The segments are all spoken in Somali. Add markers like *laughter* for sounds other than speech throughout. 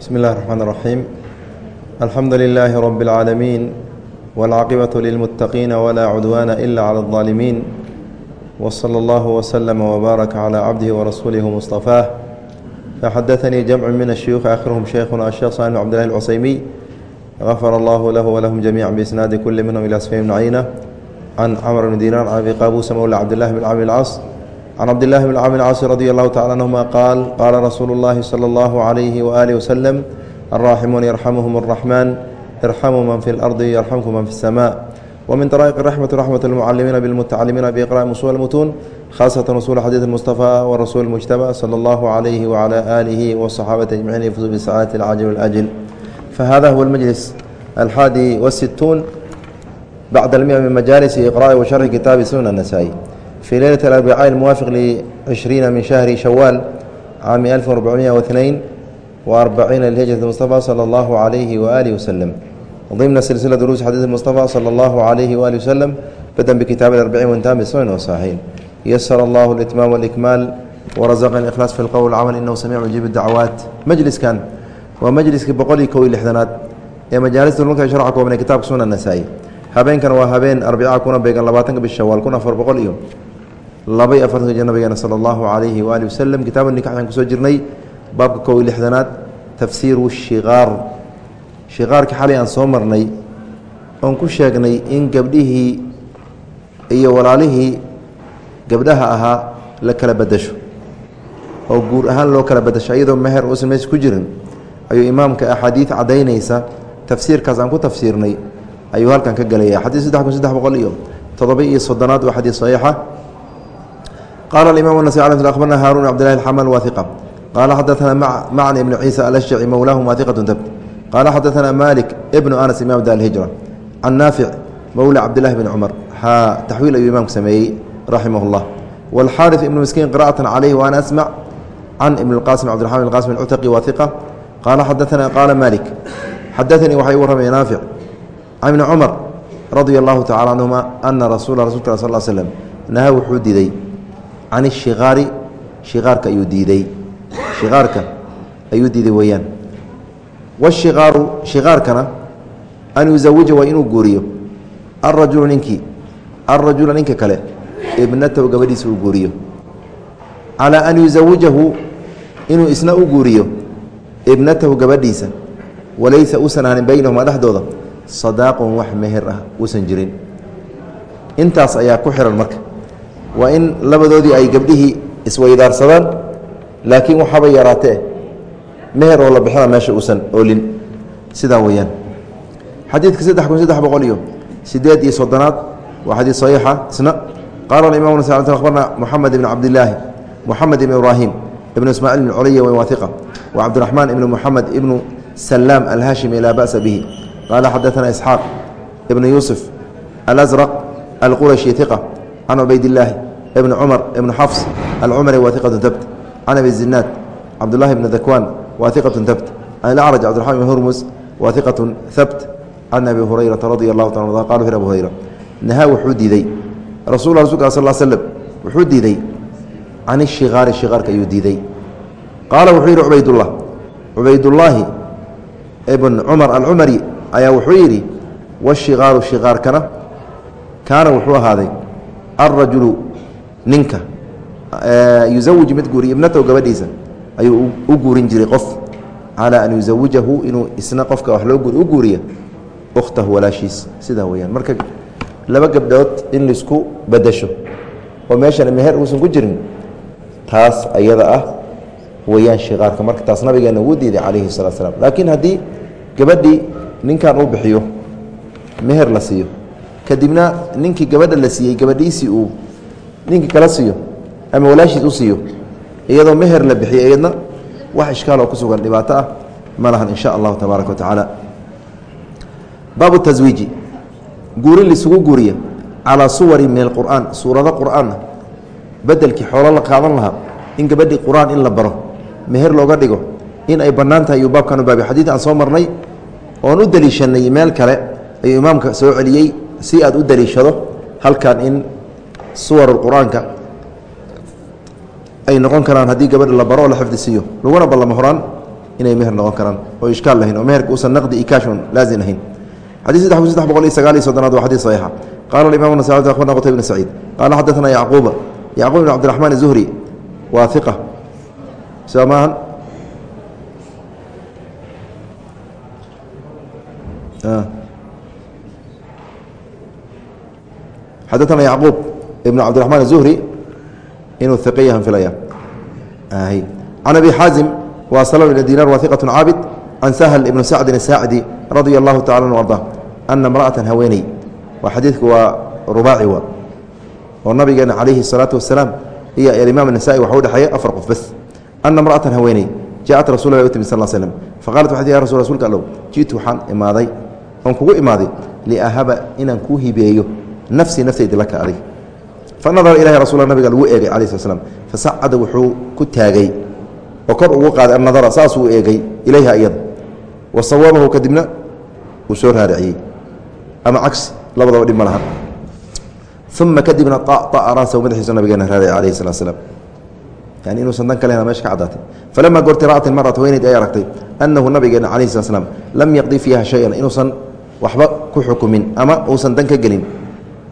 بسم الله الرحمن الرحيم الحمد لله رب العالمين والعاقبة للمتقين ولا عدوان إلا على الظالمين وصلى الله وسلم وبارك على عبده ورسوله مصطفاه فحدثني جمع من الشيوخ آخرهم شيخنا الشيخ صالح بن عبد الله العسيمي غفر الله له ولهم جميعا بإسناد كل منهم إلى سفيان بن عينة عن عمرو بن دينار عن أبي قابوس مولى عبد الله بن عامر العاص عن عبد الله بن عامر العاص رضي الله تعالى عنهما قال قال رسول الله صلى الله عليه وآله وسلم الراحمون يرحمهم الرحمن ارحموا من في الأرض يرحمكم من في السماء ومن طرائق الرحمة رحمة المعلمين بالمتعلمين بإقراء أصول المتون خاصة أصول حديث المصطفى والرسول المجتبى صلى الله عليه وعلى آله والصحابة أجمعين يفوزوا بسعادة العاجل والأجل فهذا هو المجلس الحادي والستون بعد المئة من مجالس إقراء وشرح كتاب سنن النسائي في ليلة الأربعاء الموافق لعشرين من شهر شوال عام 1442 وأربعين للهجرة المصطفى صلى الله عليه وآله وسلم ضمن سلسلة دروس حديث المصطفى صلى الله عليه وآله وسلم بدأ بكتاب الأربعين وانتهى بالسنن والصحيحين يسر الله الإتمام والإكمال ورزقنا الإخلاص في القول والعمل إنه سميع مجيب الدعوات مجلس كان ومجلس بقولي كوي لحدنات ee majaalista dhulka sharca koobnay kitaabka sunan nasaa-i habeenkan waa habeen arbica kuna beegan labaatanka bish shawaal kun afar boqol iyo laba iyo afartanka nabigeena sala allahu calayhi waali wasalam kitaaba nikax ku soo jirnay baabka kow iyo lixdanaad tafsiiru shiqaar shiqaarka xalay aan soo marnay oon ku sheegnay in gabdhihii iyo walaalihii gabdhaha ahaa la kala bedasho oo guur ahaan loo kala bedasho iyadoo meher uusan meesha ku jirin ayuu imaamka axaadiid caddaynaysa tafsiirkaas aan ku tafsiirnay ayuu halkan ka gelaya xadiid saddex kun saddex boqol iyo. Todoba iyo soddonaad waa xadiid saxiixa qaala alimam nasai al akhbarna haarun cabdillahi alxamal wahiqa qaala xadaثana macni ibnu ciisa alashjaci mowlaahum wahiqatu dabt qaala xadaثana malik ibnu anas imam da alhijra can naafic mowla cabdillahi bni cumar xaa taxwiil ayuu imaamku sameeyey raximah اllah wاlxaariث ibnu miskiin qira'atan calayhi waana asmac can ibn اlqasim cbdiraxman bn qasim alcutaqi wahiqa qaala xadaثana qaala malik xadaanii waxay u warramaya naafic can ibni cumar radia allahu tacala canhuma ana rasuula rasulka a sal slm naha wuxuu diiday can ishikaari shikaarka ayuu diiday shikaarka ayuu diiday weeyaan washikaaru shikaarkana an yuzawija waa inuu guuriyo alrajulu ninkii alrajula ninka kale ibnatahu gabadhiisa uu guuriyo calaa an yuzawijahu inuu isna u guuriyo ibnatahu gabadhiisa walaysa uusan ahanin baynahuma dhexdooda sadaaqun wax meher ah uusan jirin intaas ayaa ku xihan marka waa in labadoodii ay gabdhihii isweydaarsadaan laakiin waxaaba yaraatee meher oo la bixina meesha uusan olin sidaa weeyaan. Xadiidka saddex kun saddex boqol iyo sideed iyo soddonaad waa xadiid saxiixa isna qaala imam nas abarna moxamed ibn cabdilaahi moxamed ibn ibraahim ibn ismaaciil ibn culya wahiqa wa cabdiraxmaan ibn moxamed ibnu salaam alhaashimi laa ba'sa bihi. Qaala xadaثana isxaaq ibn yuusuf alazraq alqurashi iqa can cubaydillaahi ibn cumar ibn xafs alcumari wahiqatu dabt can abi zinaad cabdullahi bn dakwaan wahiqatu dabt can ilacraj cabdiraxman ibn hurmus wahiqatu habt can abi hurayrata radia allahu ta a qala abu hurayra nahaa wuxuu diiday rasul rasulka sal slm wuxuu diiday can ishikaari shikaarka ayuu diiday qaala wuxuu yidhi cubaydullah cubaydullaahi ibn cumar alcumari ayaa wuxuu yidhi washikaaru shikaarkana kaana wuxuu ahaaday alrajulu ninka yuzawij mid guuriya ibnatahu gabadhiisa ayuu u guurin jiray qof. Calaa an yuzawijahu inuu isna qofka wax loo u guuriya ukhtahu walaashiis. Sidaa weyaan marka laba gabdhood in la isku bedasho oo meeshana meher uusan ku jirin taas ayada ah weyaan shikaarka marka taas nabigeena wuu diiday calayhi salatu slam laakiin haddii gabadhii ninkan uu bixiyo meher la siiyo kadibna ninkii gabadha la siiyey gabadhiisii uu ninkii kala siiyo ama walaashiis u siiyo iyadoo meher la bixiyay iyadna wax ishkaal oo ku sugan dhibaato ah ma lahan in sha allahu tabaaraka wa tacaala. Baabu taswiiji guurin lisugu guuriya calaa suwarin min alqur'aan suurado qur'aanna bedelkii xoolo la qaadan lahaa in gabadhii qur'aan in la baro meher looga dhigo in ay bannaan tahay ayuu baabkan u baabi xadiid aan soo marnay oon u deliishanay meel kale ayuu imaamka soo celiyey si aad u deliishado halkan in suwar qur'aanka ay noqon karaan haddii gabadha la baro oo la xifdisiiyo. Laguna ballamo horaan inay meher noqon karaan oo ishkaal lahayn oo meherka uusan naqdi ikashon laazim ahayn. Xadii saddex kun saddex boqol iyo sagaal iyo soddonaad waa xadii saxiixa. Qaala imam nasai akhbarna qutayb bn saciid qaala xadaثana yacquuba yacquub ibn cabdiraxmaan izuhri waa iqa soo maahan xadaثana ah. yacquub ibn cabdiرaحman الzuhri inuu iqa yahan filaya can abi xaazim wa slm bn dinar wa iqaة caabid can sahl ibn sacdin الsaacidi radia اllahu tacala an arda ana imra'atan haweeney waa xadiidku waa rubaaci wa oo nabigeena calayhi الsalaatu wasalaam iyo alimaam الnasa'i waxa udhexeeya afar qof bas ana imra'atan haweeney jaءat rasul lah u timi sal slm faqalat waxay ti ya rasul rsulka allow ji'tu waxaan imaaday oon kugu imaaday liahaba inaan kuu hibeeyo nafsii naftaydi laka adig fanadara ilahi rasul nabiga lagu eegay cala sl slam fasacada wuxuu ku taagay oo kor ugu qaaday annadara saasuu eegay ilayha iyada wa sawabahu kadibna uu soo raariciyey ama cagsi labadaba dhib ma lahan uma kadibna طaطa'a raasahu madaxiisu nabigeena raarici alayhi salaa slam yani inuusan dan ka lehna meesha ka caddaatay falama goorti ra'at ilmaratu haweeneyd ay aragtay annahu nabigeena calayhi sala slam lam yaqdi fiiha shay-an inuusan waxba ku xukumin ama uusan dan ka gelin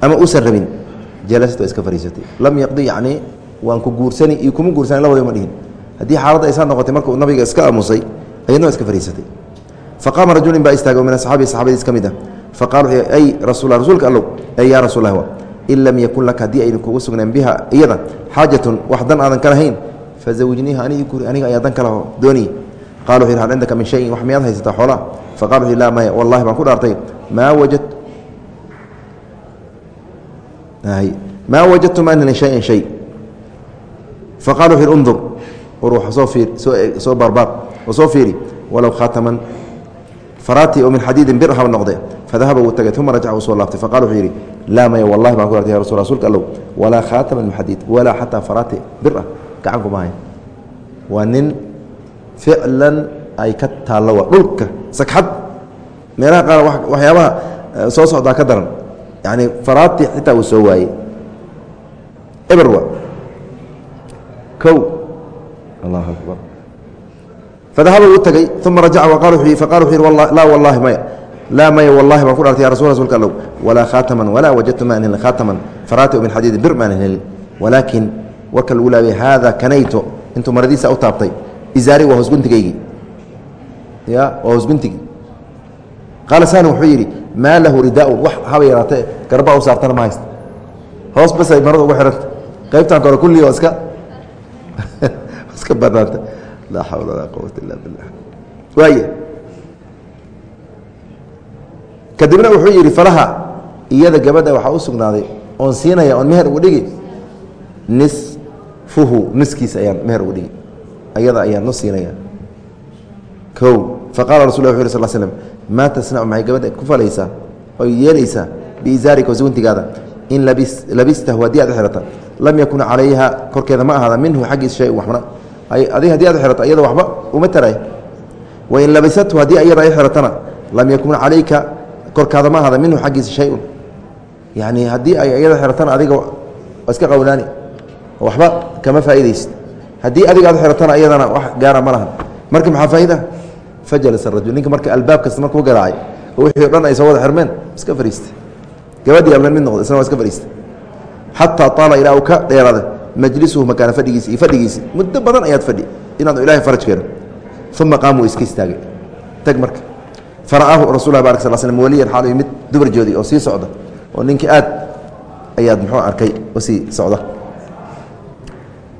ama uusan rabin jalasad waa iska fariisatay. Lam yaqdi yacni waan ku guursani iyo kuma guursani labadaba ma dhihin. Haddii xaaladda aysaa noqotay markuu nabiga iska aamusay ayadna waa iska fariisatay. Faqaama rajulin baa istaagay min asxaabi saxaabadiis ka mid ah. Faqala ay rasuul rasuulka allow ay yaa rasuul lah in lam yakun laka haddii aynu kuga sugnaan biha iyada xaajatun wax dan aadan ka lahayn fazawijniiha anigi guri aniga ayaa dan ka laho dooniy qala wuxu hal cindaka min shayin wax miyaad haysataa xoolaa? Faqala wuxu laa maya wallahi baan ku dhaartay. Maa wajad maa wajadtu ma min shayin shay. Faqala wuxu undur war soo baarbaar oo soo fiiri. Walow khaataman faraati oo min xadiidin bir haba noqde fadahaba wuu tagay uma rajaca uu soo laabtay. Faqala wuxuu yidhi laa maya wallahi baan ku artay ya rasul rsulka allow. Walaa khaatama min xadiid walaa xataa faraati bir ah gacan kuma hayn. Waa nin ficlan ay ka taallo waa dhulka sagxad meelaha qaar waxyaabaha soo socdaa ka daran yani faraati xitaa uu soo waayey. Eber wa. Kow. Allahu akbar. Fadahaba uu tagay uma rajaca faqala wuxuu yihi laa wallahi maya. Laa maya wallahi baan ku dhartay ya rasul rasulka allow. Walaa khaataman walaa wajadtu maan helin khaataman. Faraati min xadiidin bir maanan helin. Walaakin warka lagu laabay haada kanayto. Intuu maradiisa u taabtay izaari waa hoosguntigaygii ya waa hoosguntigii qaala sahlan wuxuu yidhi maa lahu ridaaun wax haba yaraatee garbaa u saartana ma haysta hoos basay marada ugu xihanta qaybtan kore kulli oo iska *laughs* iska banaanta laa xawla walaa quwata illa billah. Waay kadibna wuxuu yidhi falaha iyada gabadha waxaa u sugnaaday oon siinaya oon meher ugu dhigi. Nisfuhu niskiisa ayaan meher ugu dhigi. Ayada ayaan nu siinaya. O faqala rasul wu sl slm maa tasnacu maxay gabadha ku falaysaa oy yeelaysaa biizaarika wasguntigaada in labistahu haddii aad xihata lam yakun calayha korkeeda ma ahaada minhu xaggiis shay waxna adig haddii aad xihata iyada waxba uma taray wain labisathu haddii iyada ay xihatana lam yakun calayka korkaada ma ahaada minhu xaggiisa shayun haddii ay iyada xihatana adiga iska qowlaani waxba kama faaideysid haddii adiga aad xihatana iyadana wax gaara ma lahan marka maxaa faaida fajalas rajul. Ninka marka albaab kasta markuu garaacay oo wixii o dhan ay soo wada xirmeen iska fariista gabadhii alna mid noqda isna waa iska fariista xataa taala ilaa uu ka dheeraada majlisuhu makaana fadhigiisi iyo fadhigiisi. Muddo badan ayaad fadhi inaad ilahay faraj keeno. Uma qaamuu iska istaagay. Tag marka. Fara'aahu rasul barak sal slm waliyan xaal mid dubarjoodii oo sii socda. Oo ninkii aad ayaad muxuu arkay oo sii socda.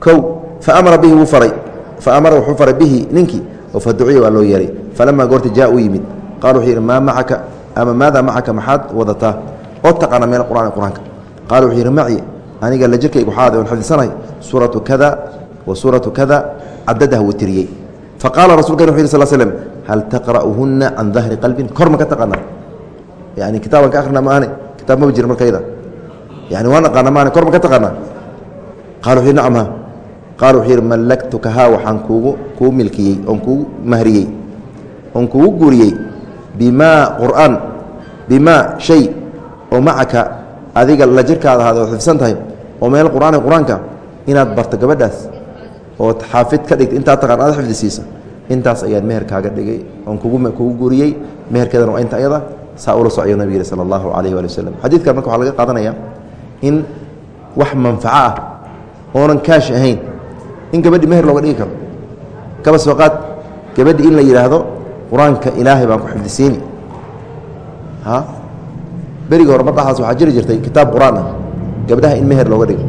O faamara bihi wuu faray. Faamara wuxuu faray bihi ninkii faduciya waa loo yeeray falamaa goorta jaa uu yimid. Qala wuxuu yidhi maa macaka ama maada macaka maxaad wadataa? Oo taqaana meel qur'aan qur'aanka. Qaala wuxuu yidhi maci aniga la jirkaygu xaada on xifdisanahay. Suuratu kada wa suuratu kada cadadaha wuu tiriyey. Faqaala rasulkan wuxu yih sl hal taqra'uhuna can dahri qalbin? Kor ma ka taqaanaa. Yani kitaaban ka akhrina maahane kitaab maba jira markayda. Yani waa naqaana maahane kor ma ka taqaanaa. Qala wuxu yhi nacam ha qaal wuxuu yidhi mallaktukahaa waxaan kuugu kuu milkiyey oon kuugu mahriyey oon kuugu guuriyey bimaa qur'aan bimaa shay oo macaka adiga la jirkaada ahaada ood xifsan tahay oo meel qur'aani qur'aanka inaad barto gabadhaas ood xaafid ka dhigta intaa taqaan aad xifdisiisa intaas ayaan meher kaaga dhigay oon kugu kugu guuriyey meherkeedana waa inta ayada saa ula socayo nabig yihi sala allahu calayh waali wasalam xadiidkan marka waxaa laga qaadanaya in wax manfaco ah oonan kaash ahayn in gabadhi meher looga dhigi karo. Kaba soo qaad gabadhi in la yidhaahdo qur'aanka ilaahay baan ku xifdisiini berigi hore madaxaas waxaa jiri jirtay kitaab qur'aan ah gabdhaha in meher looga dhigo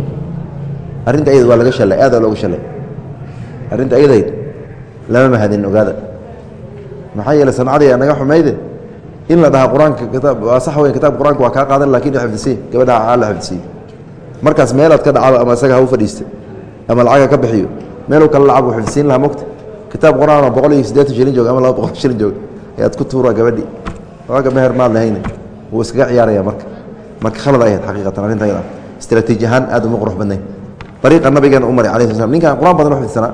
arrinta ayada waa laga shalay aadaa looga shalay. Arrinta ayadayd lama mahadin ogaada. Maxaa yeele sancadii naga xumayde in la dhahaa qur'aanka kitaab waa sax weyn kitaabka qur'aanka waa kaa qaadan laakiin xifdisiin gabadha aa la xifdisiiye markaas meelaad ka dhacdo ama isaga ha u fadhiista ama lacaga ka bixiyo. Meeluu kala lacab uu xifdisiin lahaa mogta kitaab qur'aan boqol iyo siddeetan shilin joog ama laba boqol shilin joog ayaad ku tuura gabadhi. Waaga meher maad lahayne wuu iskaga ciyaaraya marka. Marka khalad ahayd xaqiiqatan arrinta istraatiiji ahaan aad uma qurux badnayn. Ariiqa nabigeena u maray slam ninkaan qur'aan badan u xifdsanaa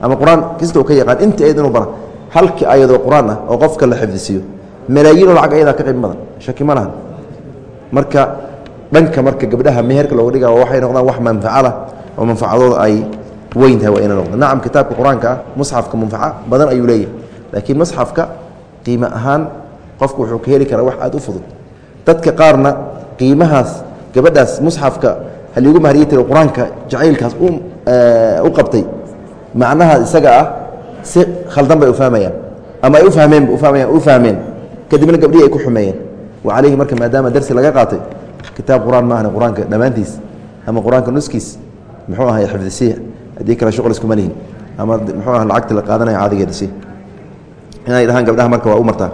ama qur'aan kasta uu ka yaqaan inta ayad inuu bara halkii ayadoo qur'aan ah oo qofka la xifdisiiyo malaayiinoo lacag ayadaa ka qayb badan shaki ma lahan. Marka dhanka marka gabdhaha meherka looga dhiga waxay noqdaan wax manfacalah oo manfacadooda ay weyn tahay waa ina noqda nacam kitaabka qur'aanka musxafka manfaco badan ayuu leeyahay. Laakiin musxafka qiime ahaan qofku wuxuu ka heli karaa wax aad u fudud. Dadka qaarna qiimahaas gabadhaas musxafka haliigu mahariyi tira qur'aanka jacaylkaas u qabtay. Macnaha isaga ah si khaldan bay u fahmayaan. Ama ay u fahmeen ufahmayaan u fahmeen. Kadibna gabdhihii ay ku xumeeyeen. Wa calayhi marka maadaama darsi laga qaatay kitaab qur'aan maahna qur'aanka dhammaantiis ama qur'aanka nuskiis muxuu ahay xifdisiya haddii kale shuql iskuma lihin. Ama muxuu ah lacagta la qaadanaya caadigeeda si. Inay dhahaan gabdhaha marka waa u martaa.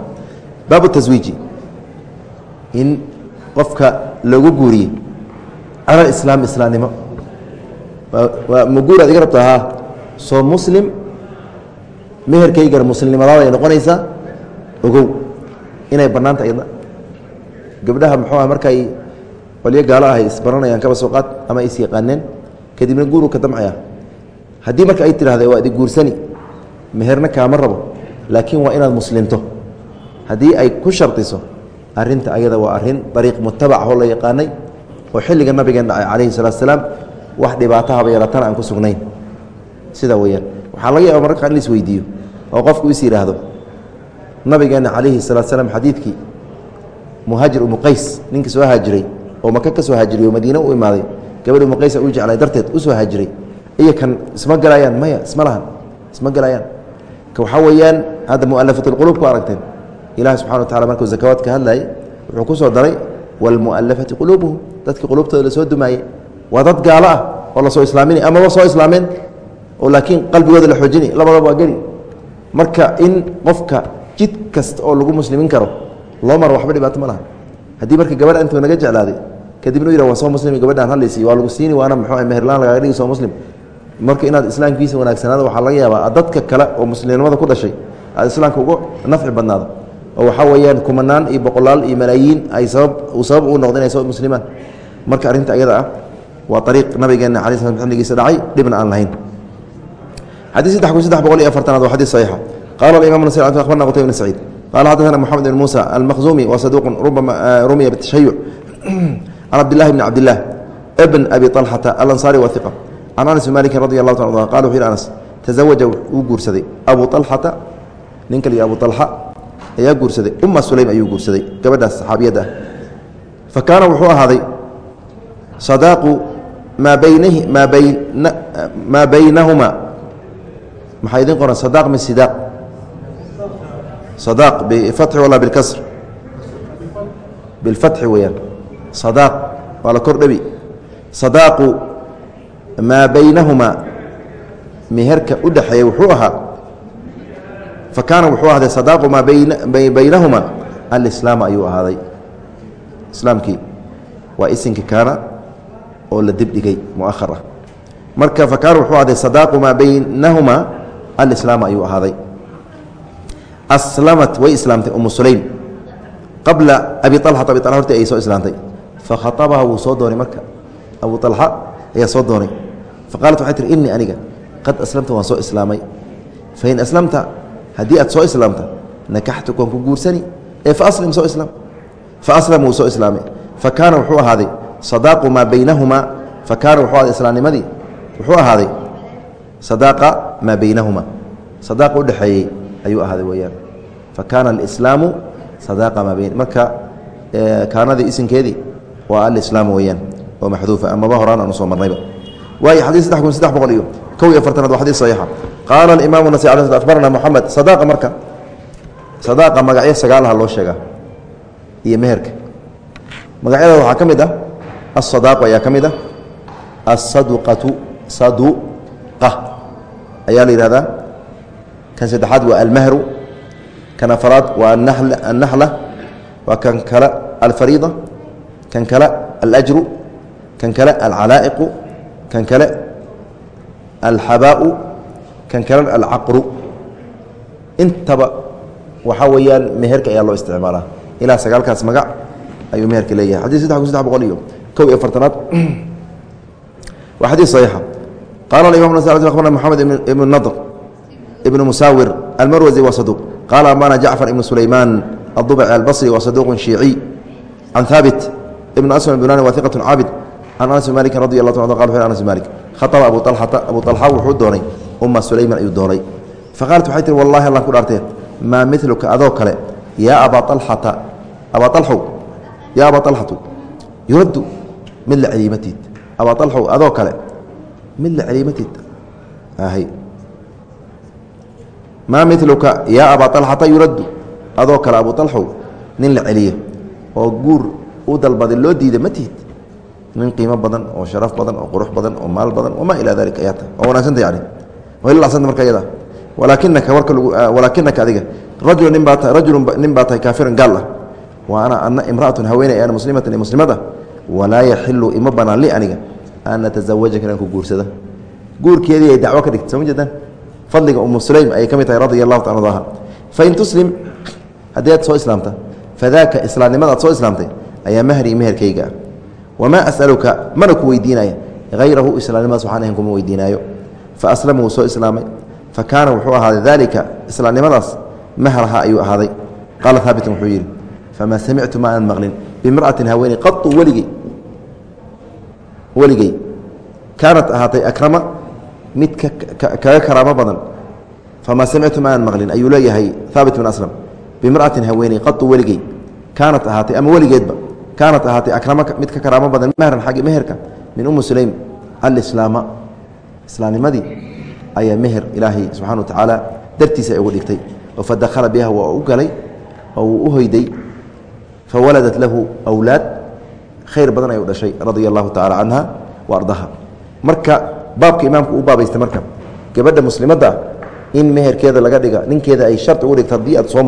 Baabu taswiiji. In qofka loogu guuriye cala islaam islaamnimo. Waa ma guur aad iga rabta haa. Soo muslim meherkaygana muslimnimadaada ay noqonaysaa ogow. Inay bannaanta ayadna gabdhaha muxuu ah markay qolyo gaalo ahay isbaranayaan kaba soo qaad ama is yaqaaneen kadibna guuru ka damcaya haddii marka ay tidhahda waa idi guursani meherna kaama rabo laakiin waa inaad muslimto. Haddii ay ku shardiso arinta ayada waa arrin ariiq mutabac oo la yaqaanay oo xilliga nabigeen dhacay calayhi salaatu salaam wax dhibaatahaba yeelatana aan ku sugnayn. Sidaa weyaan waxaa laga yaaba mararka in la isweydiiyo oo qofku is yidhaahdo nabigeenna calayhi salaatu salaam xadiidkii muhaajir umu qays ninka soo haajiray oo maka ka soo haajiriy oo madiine u imaaday gabadh umu qaysa u jeclay darteed u soo iyo kan isma galayaan maya isma lahan isma galayaan. Ka weeyaan hadda mualafatulquluub ku aragteen ilahi subxana wa tacala markuu zakawaad ka hadlayay wuxuu ku soo daray waalmu'alafati quluubuhum dadkii quluubtooda la soo dumaayey waa dad gaalo ah oo la soo islaaminay amaba soo islaameen oo laakiin qalbigooda la xoojinay labadaba waa geli. Marka in qofka jid kasta oo lagu muslimin karo loo maro waxba dhibaato ma laha. Haddii marka gabadha intuu naga jeclaaday kadibna u yihah waa soo muslimi gabadhaan hadlaysi waa lagu siini waana muxuu meherlaan lagaaga dhigi soo muslim. Marka inaad islaamkiisa wanaagsanaado waxaa laga yaabaa dadka kale oo muslimnimada ku dhashay aad islaamka ugu nafci badnaado. Oo waxaa weeyaan kumanaan iyo boqolaal iyo malaayiin ay sabab uu sabab uu noqdo inay soo muslimaan. Marka arrinta ayada ah waa ariiq nabigeena cala slam xilligiisa dhacay dhibna aan lahayn. Xadii saddex kun saddex boqol iyo afartanaad waa xadii saxiixa. Qala alimam nasir akhbarna qutayb bn saciid. Qala xaddaثna moxamed bn muusa almakhzumi wa saduuqun rubama rumiya bitashayuc can cabdillahi bni cabdilah bn abi طalxata alansaari wa iqa can anas bn maliki radi allahu ta qala wuxu yhi anas tazawaja wuu guursaday abu alxata nin kaliya abu alxa ayaa guursaday uma sulaym ayuu guursaday gabadhaas saxaabiyadda ah fa kaana wuxuu ahaaday sadaaqu maa baynahi maa bayna maa baynahuma maxaa idin qoran sadaq min sidaaq sadaq bifatxi wala bilkasr bilfatxi weeyaan sadaaq waa la kor dhabi sadaaqu maa baynahuma meherka u dhexeeya wuxuu ahaa fa kaana wuxuu ahaaday sadaaqu maa baynahuma alislaam ayuu ahaaday. Islaamkii waa isinkii kaana oo la dibdhigay muahar ah marka fa kaana wuxuu ahaaday sadaaqu maa baynahuma alislaam ayuu ahaaday. Aslamat way islaamtay umu sulaym. Qabla abi alxata abi a hortii ayay soo islaamtay fakhaطabaha wuu soo doonay marka abu alxa ayaa soo doonay faqaalat waxay tihi inii aniga qad aslamta waan soo islaamay fain aslamta haddii aad soo islaamta nakaxtuk waan ku guursani ee faaslim soo islaam faaslam wuu soo islaamay fa wuxuu ahaaday sadaaqu maa baynahumaa fa wuxuu ahaaday islaamnimadii wuxuu ahaaday sadaaqa maa baynahuma sadaaqa udhexeeyey ayuu ahaaday weyaan fa alislaamu sadaaqa maa beyn marka kaanadii isinkeedii waa alislaam weyaan oo maxduufa amaba horaan aan u soo marnayba. Waayo xadii saddex kun saddex boqol iyo kow iyo afartanaad waa xadii saxiixa. Qaala alimaamu nasi ala akhbarana moxamed sadaaqa marka sadaaqa magacyo sagaalaha loo sheegaa iyo meherka. Magacyada waxaa ka mid ah asadaaqu ayaa ka mid ah asaduqatu saduqa ayaa la yihahdaa kan saddexaad waa almahru kan afaraad waa annaxla waa kan kale alfariida kan kale aljru kan kale alcalaa'iqu kan kale alxabaau kan kale alcaqru. Intaba waxaa weeyaan meherka ayaa loo isticmaalaa. Ilaa sagaalkaas magac ayuu meherka leeyahay. Xadii saddex kun saddex boqol iyo kow iyo afartanaad. Waa xadii saxiixa. Qaala alimam nas akhbarna moxamed ibnu nadr ibnu musaawir almarwazi waa saduuq qaala ambana jacfar ibnu sulaymaan adubci albصri wa saduuq shiiciي can haabit ibn aslam bunani waa iqatu caabid can anas malikin radi a qa anas malik khaaba abu alata abu alxa wuxuu doonay uma sulayman ayuu doonay. Faqaalat waxay tihi wallahi alla ku dhaartee maa miluka adoo kale yaa abaa alxata abaa alxow yaa abaa alxatu yuraddu mid la celiimatid abaa alxow adoo kale mid la celiimatid ahy maa miluka yaa abaa alxata yuraddu adoo kale abu alxow nin la celiye oo guur u dalbaday loo diida ma tihid nin qiimo badan oo sharaf badan oo qurux badan oo maal badan wamaa ilaa dalik ayaa ta oo wanaagsanta yani ilaasanta marka iyada? Walaakinaka warka walaakinaka adiga rajulu nin baa ta rajulu nin baa tahay kaafiran gaal ah. Wa ana imra'atun haweeney ana muslimatan muslimada walaa yaxilu ima banaan li aniga an atasawajaka inaan ku guursada. Guurkeedii ay dacwo ka dhigta soo jeedaan? Fadliga umu sulaym ayay ka mid tahay radia allahu ta ardaha fain tuslim haddii aad soo islaamta fadaaka islaamnimada soo islaamtay ayaa mahrii meherkayga. Ah wamaa asaluka mana ku weydiinaya. Hayrahu islaamnimadaas waxaan ahayn kuma weydiinaayo. Faaslama wuu soo islaamay. Fa kaana wuxuu ahaaday daalika islaamnimadaas mahraha ayuu ahaaday. Qaala haabitin wuxuu yidhi famaa samictu ma aanan maqlin? Bimra'atin haweeney qatu weligey weligey kaanat ahaatay akrama mid kaga karaamo badan. Famaa samictu ma aanan maqlin? Ayuu leeyahay haabit bin aslam. Bimra'atin haweeney qatu weligey kaanat ahaatay ama weligeedba kaanat ahaatay akrama mid ka karaamo badan mehran xaggi meherka min ummi sulaym alislaama islaamnimadii ayaa meher ilaahay subxana wa tacaala dartiisa ay ugu dhigtay oo fadakhala biha waa u galay oo uu u hoyday fawaladat lahu awlaad khayr badan ay u dhashay radia allahu tacala canha wa ardaha marka baabka imaamku u baabaystay marka gabadha muslimadda in meherkeeda laga dhiga ninkeeda ay sharti ugu dhigto haddii aad soo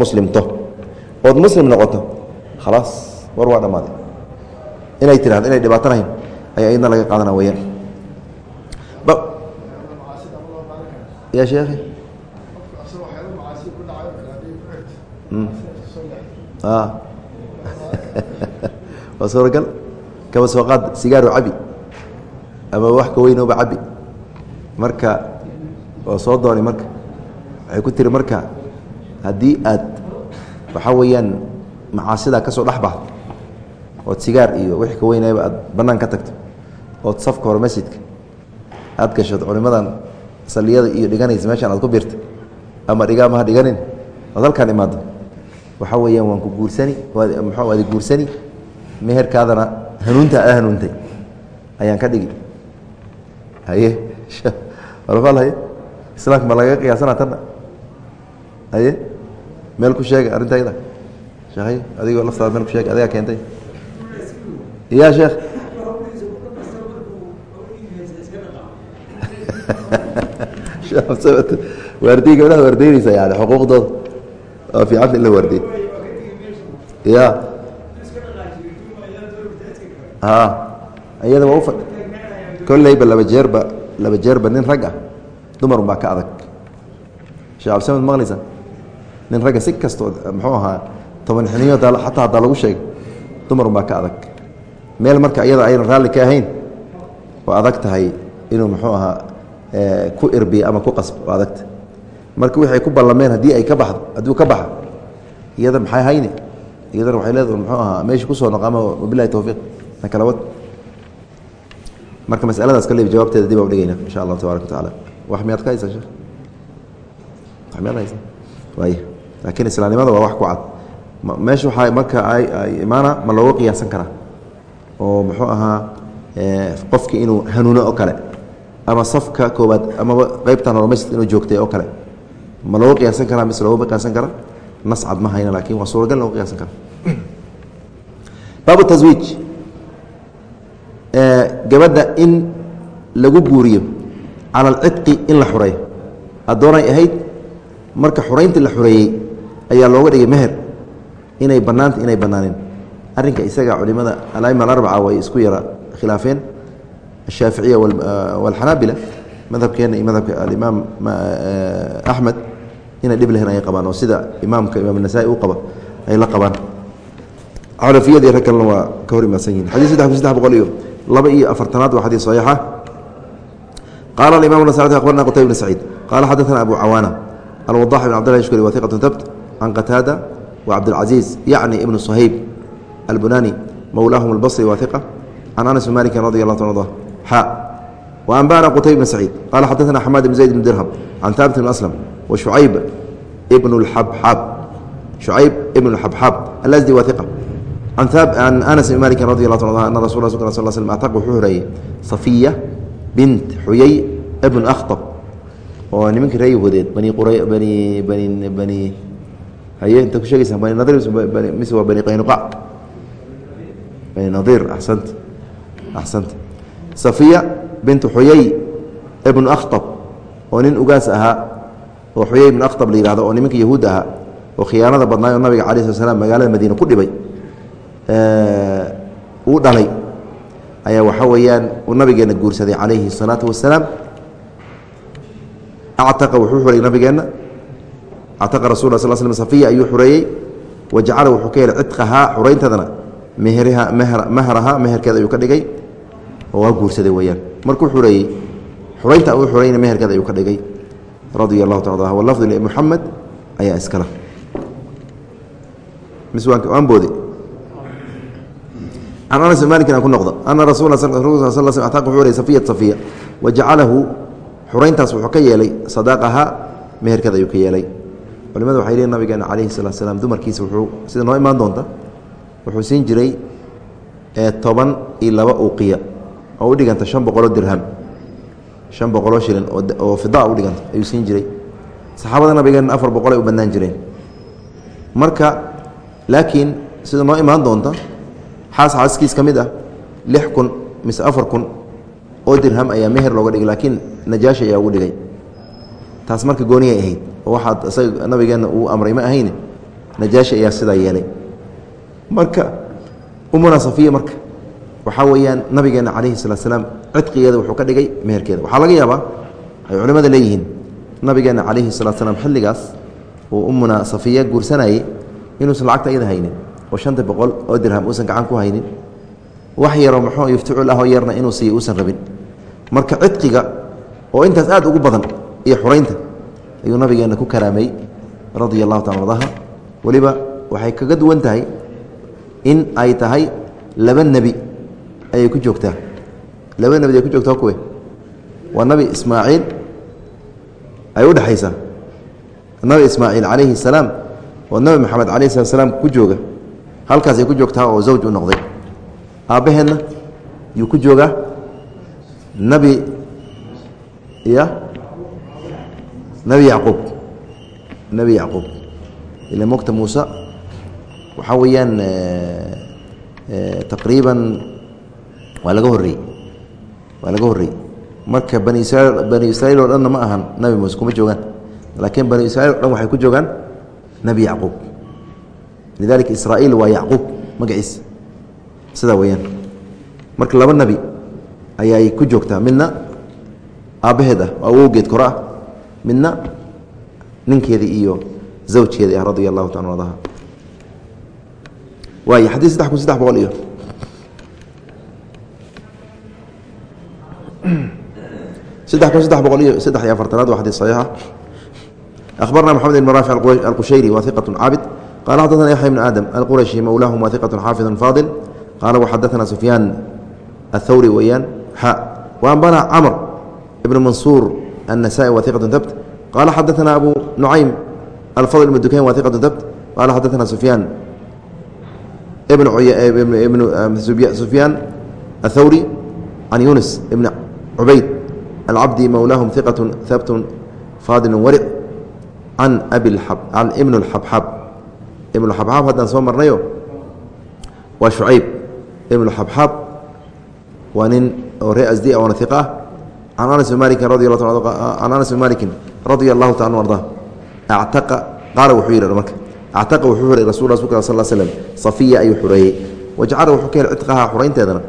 inay tirahdo inay dhibaato lahayn ayaa iyadna laga qaadana weyaan ya sheekhi? *laughs* Waa suuragal. Kaba soo qaad sigaaru cabi ama wax ka weynooba cabi marka waa soo dooni marka. Waxay ku tiri marka haddii aad waxaa weeyaan macaasidaa ka soo dhex baxdo ood sigaar iyo wixii ka weynayba aad bannaan ka tagto ood safka hore masjidka aad gashood culimadan saliyada iyo dhiganaysa meeshaan aad ku birta ama dhigaa maha dhiganin ood halkaan imaado. Waxaa weeyaan waan ku guursani mxuu waadi guursani? Meherkaadana hanuunta a hanuuntay. Ayaan ka dhigi. Haye *laughs* alfal haye islaamka ma lagaga qiyaasana tanna haye meel ku sheega arrinta yada sheekhay adigoo laftaada meel ku sheega adigaa keentay ya sheekh waardiy gabdhaha waardaynaysa yani xuquuqdooda oo fiicanta in la waardiy ya a iyada waa ufa kolleyba laba jeerba laba jeerba nin rag ah dumarun baa ka adag sheekh abdisamed maqlaysa nin ragga si kastoo muxuu ahaa toban xiniyo xataa haddaa lagu sheegay dumarun baa ka adag meel marka iyada aynan raalli ka ahayn waa adag tahay inuu muxuu ahaa ku irbiya ama ku qasbo waa adagta marka wixi ay ku ballameen haddii ay ka baxdo hadduu ka baxa iyada maxay hayne iyadana waxay leedahay muxuu ahaa meeshii ku soo noqama wabilahi towfiiq na kala wad. Marka masaladaas kale jawaabteeda dib aan dhigayna insha allahu tabarak wa tacaala. Wax miyaad ka haysaa sheekh waay laakiin islaamnimada waa wax ku cad. Meesha waxaa marka imaana ma looga qiyaasan karaa oo muxuu ahaa qofki inuu hanuuno oo kale ama safka koobaad amaba qeybtan hormayst inuu joogtay oo kale. Ma looga qiyaasan karaa mise looga qiyaasan kara nas ma hayna laakiin waa suuragal looga qiyaasan kara baabu taswiij gabadha in lagu guuriyo cala alcidqi in la xureeyo addoonay ahayd marka xurayntii la xureeyey ayaa looga dhigay meher. Inay bannaanta inay bannaaneen arinka isaga culimada alama aarbaca way isku yara khilaafeen. Ashaaficiya wاlxanaabila ah, madhabkeena iyo madhabka alimaam axmed eh, inay dhib lehen ayay qabaan oo sida imaamka imaam nasaa-i u qaba ay la qabaan. Canafiyada rag waa ka hor imaadsan yihiin xadii saddex kun saddex boqol iyo laba iyo afartanaad waa xadii saxiixa. Qaala aimam nasai abarna qutayb bn saciid. Qaala xadaثana abu cawaana alwadax bn cabdillah shkuri wa iqat tabt can qataada wa cabdilcaziiz yacni ibnu sahayb albunani mowlaahum اlbصri wa iqa can anas bn maliki radi اlah ta xa وأنbأna qتayb بن سعيid qال xadثna xmاd بن زayd بن dirhم عan ثابت بن أسلم وشucayb بن الxabxaab شhucayb بن الxabxaab الأsدي wa ثiqة عan أنس بن mالك رضي الله عنه أن رsul صل ل sلم أعtq wuxuu horeeyey صفية bint xuyay بن أkhطب oo nimankii ree yahuudeed bani bani bani bani haye inta ku sheegaysa bani nadir mise waa bani qaynuqac bani nadir axsanta axsanta safiya bintu xuyay ibnu akhtab oo nin ugaas ahaa oo xuyay ibnu akhtab la yihahdo oo nimanka yahuud ahaa oo khiyaanada badnaay oo nabiga cala slat slam magaalada madiine ku dhibay uu dhalay. Ayaa waxaa weeyaan uu nabigeena guursaday calayhi الsalaatu wasalaam actaqa wuxuu xureeyey nabigeenna. Actaqa rasul sal sl safiya ayuu xureeyey wajacala wuxuu ka helay cidqahaa xurayntadana mehriha mahraha meherkeeda ayuu ka dhigay. Oo waa guursaday weyaan markuu xureeyey xuraynta uu xureyna meherkeeda ayuu ka dhigay. Radia allahu taala walafdu muxamed ayaa iskala miswaan boode can anas malikin aan ku noqdo. Ana rasul sal ataq wuxuu urey safiyat safiya wajacalahu xurayntaas wuxuu ka yeelay. Sadaaqaha meherkeeda ayuu ka yeelay. Culimada waxay leeyiin nabigeena calayhi salatu salaam dumarkiisa wuxuu sida noo imaan doonta wuxuu siin jiray toban iyo laba uqiya oo u dhiganta shan boqoloo dirham. Shan boqoloo shilin oo fida u dhiganta ayuu siin jiray. Saxaabada nabigeena afar boqol ay u bannaan jireen. Marka laakiin sida noo imaan doonta xaas xaaskiis ka mid ah lix kun mise afar kun oo dirham ayaa meher looga dhigay laakiin najaashi ayaa ugu dhigay. Taas marka gooniyay ahayd oo waxaad isaga nabigeenna uu amray ma ahayne najaashi ayaa sidaa yeelay marka umuna safiya marka. Waxaa weeyaan nabigeena calayhi salatu salaam cidqigeeda wuxuu ka dhigay meherkeeda. Waxaa laga yaabaa ay culimmada leeyihiin nabigeena calayhi salatu salaam xilligaas uu umuna safiya guursanayey inuusan lacagta iyada haynin oo shanta boqol oo dirham uusan gacan ku haynin. Wax yaroo muxuu yufticul ahoo yarna inuu siiyo uusan rabin. Marka cidqiga oo intaas aad ugu badan iyo xuraynta ayuu nabigeena ku karaamay radia allahu taala ardaha weliba waxay kaga duwan tahay in ay tahay laba nebi ayay ku joogtaa. Laba nebi ay ku joogtaa kuwe. Waa nabi ismaaciil ay u dhexaysaa nabi ismaaciil calayhi salaam oo nabi maxamed calayhi salat slaam ku jooga. Halkaasay ku joogtaa oo zawj u noqday. Aabbaheenna yuu ku joogaa. Nabi ya nebi yacquub. Nebi yacquub. Ila mogta muuse waxaa weeyaan taqriiban waa laga horreeyey waa laga horreeyey marka bani israiil bani israiil oo dhanna ma ahan nabi muuse kuma joogaan. Laakiin bani israiil o dhan waxay ku joogaan nebi yacquub. Lidalika israa'iil waa yacquub magaciisa sidaa weeyaan. Marka laba nebi ayaay ku joogtaa. Midna aabbaheed ah oo awowgeed kore ah. Midna ninkeedii iyo zawjkeedii ah radia allahu taala adaha waay xadii saddex kun saddex boqol iyo saddex kun saddex boqol iyo saddex iyo afartanaad waa xadii saxiixa أخبرنا محمد بن رافع القشيري وثقة عابد قال حدثنا يحيى بن آدم القرشي مولاهم وثقة حافظ فاضل قال وحدثنا سفيان الثوري ويان حاء وأنبانا عمر بن منصور النسائي وثقة ثبت qaala xadaثna abu nucaym alfadl ibn dukayn wa iqatu dabt qaala xadaثna sufyaan athawri can yunis ibn cubayd alcabdi mowlaahum iqaة habt faadil waric can abican ibn اxabxab ibn xabxaab haddaan soo marnayo? Waa shucayb ibn xabxaab waa nin oo ree asdi oona iq ah can anas bn malikin radi can anas bn malikin radia allahu taala arda actaqa qaala wuxuu yidhi marka actaqa wuxuu xuray rasul sal slm safiya ayuu xureeyey wajacala wuxuu ka helay cidqaha xuraynteedana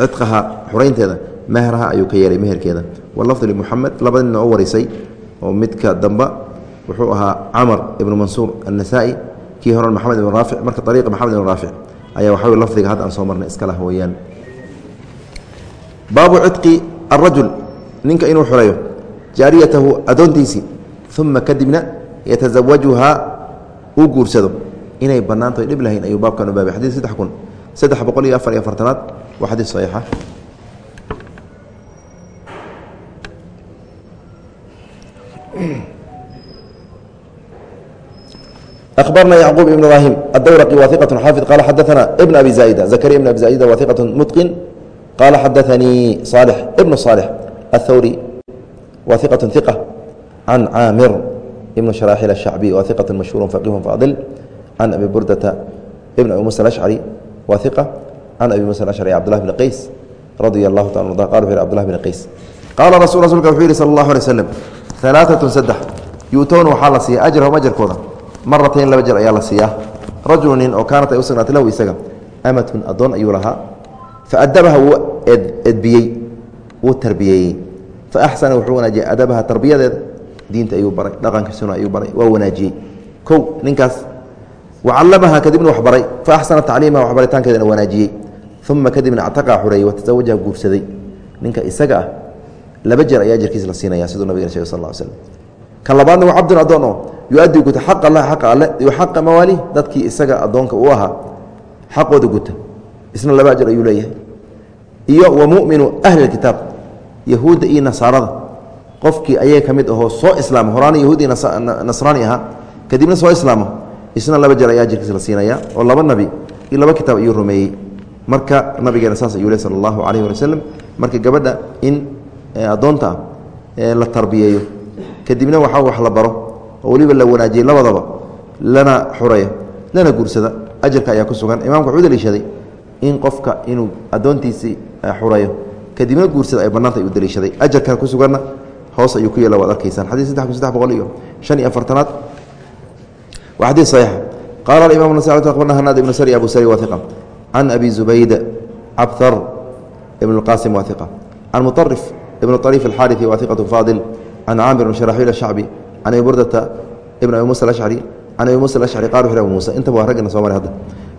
cidqaha xuraynteeda mehraha ayuu ka yeelay meherkeeda walafdu limuxamed laba nin oo warisay oo midka damba wuxuu ahaa camar ibnu mansuur annasaa-i kii horan maxamed ibn raafic marka ariiqa maxamed ibn raafic ayaa waxaw lafdiga hadda aan soo marnay iska lah weeyaan baabu cidqi arajul ninka inuu xureeyo jaariyatahu adoontiisii uma kadibna yatazawajuhaa uu guursado inay bannaantahay dhib lahayn ayuu baabkan u baabay xadid saddex kun saddex boqol iyo afar iyo afartanaad waa xadiid saxiixa أخبرنا يعقوب بن إبراهيم الدورقي واثقة حافظ قال حدثنا ابن أبي زائدة زكريا بن أبي زائدة واثقة متقن قال حدثني صالح ابن صالح الثوري واثقة ثقة عن عامر ibn sharaaxil ashacbiy waa iqat mashhuur faqih faadil can abi burdata ibn abi musa alashcari waa iqa can abi musa alashcari cbdulahi bn qays radia allahu ta ada qal u abdulahi bn qays qaala rasu rasulka wuxuu yihi sal allahu alay slam alaaatun saddex yuutowna waxaa la siiya ajrahum ajarkooda maratayn laba jer ayaa la siiyaa rajulu nin oo kaanat ay u lahu isaga. Amatun adoon ayuu lahaa. Faadabaha wuu edbiyey. Wuu tarbiyeeyey faaxsana wuxuu wanaajiyey adabaha tarbiyadeeda diinta ayuu baray dhaqankiisuna ayuu baray waa wanaajiyey. Kow ninkaas wacallamaha kadibna wax baray fa axsana tacliimaha waxbaritaankeedana wanaajiyey. Uma kadibna actaqaa xureeyey watasawajaha guursaday ninka isaga ah laba jeer ayaa ajarkiisa la siinaya siduu nabigana shegay sal l slm kan labaadna waa cabdun addoon oo yu-addi guta xaq allah xaqa alle iyo xaqa mawaalih dadkii isaga addoonka uu ahaa xaqooda guta isna laba ajar ayuu leeyahay. Iyo wa muminu ahli kitaab yahuudda iyo nasaarada qofkii ayaga ka mid ahoo soo islaama horaana yahuudi nasraani ahaa kadibna soo islaamo isna laba jeer ayaa ajarkiisa la siinaya oo laba nabi iyo laba kitaab ayuu rumeeyey. Marka nabigeena saas ayuu le sala allahu calayh wali waslem marka gabadha in addoonta ah la tarbiyeeyo. Kadibna waxaa wax la baro oo weliba la wanaajiyey labadaba lana xureeyo lana guursada ajarka ayaa ku sugan. Imamka wuxuu daliishaday in qofka inuu addoontiisii xureeyo kadibna guursada ay bannaanta ayuu daliishaday. Ajarka ku suganna hoos ayuu ku yeela waad arkaysaan xadii saddex kun saddex boqol iyo shan iyo afartanaad waa xadiid saxiixa qaala alimam nas abarna hanaad ibnu sari abu sari wahiqa can abi zubayd cabthar ibn اlqasim wahiqa can muطarif ibn طariif alxaariثi wahiqatu faadil can caamir bn sharaxiil ashacbi can abi burdata ibn abi musa alashcari can abi musa alashcari qala wuxu abu muusa intaba waa raggana soo maray hadda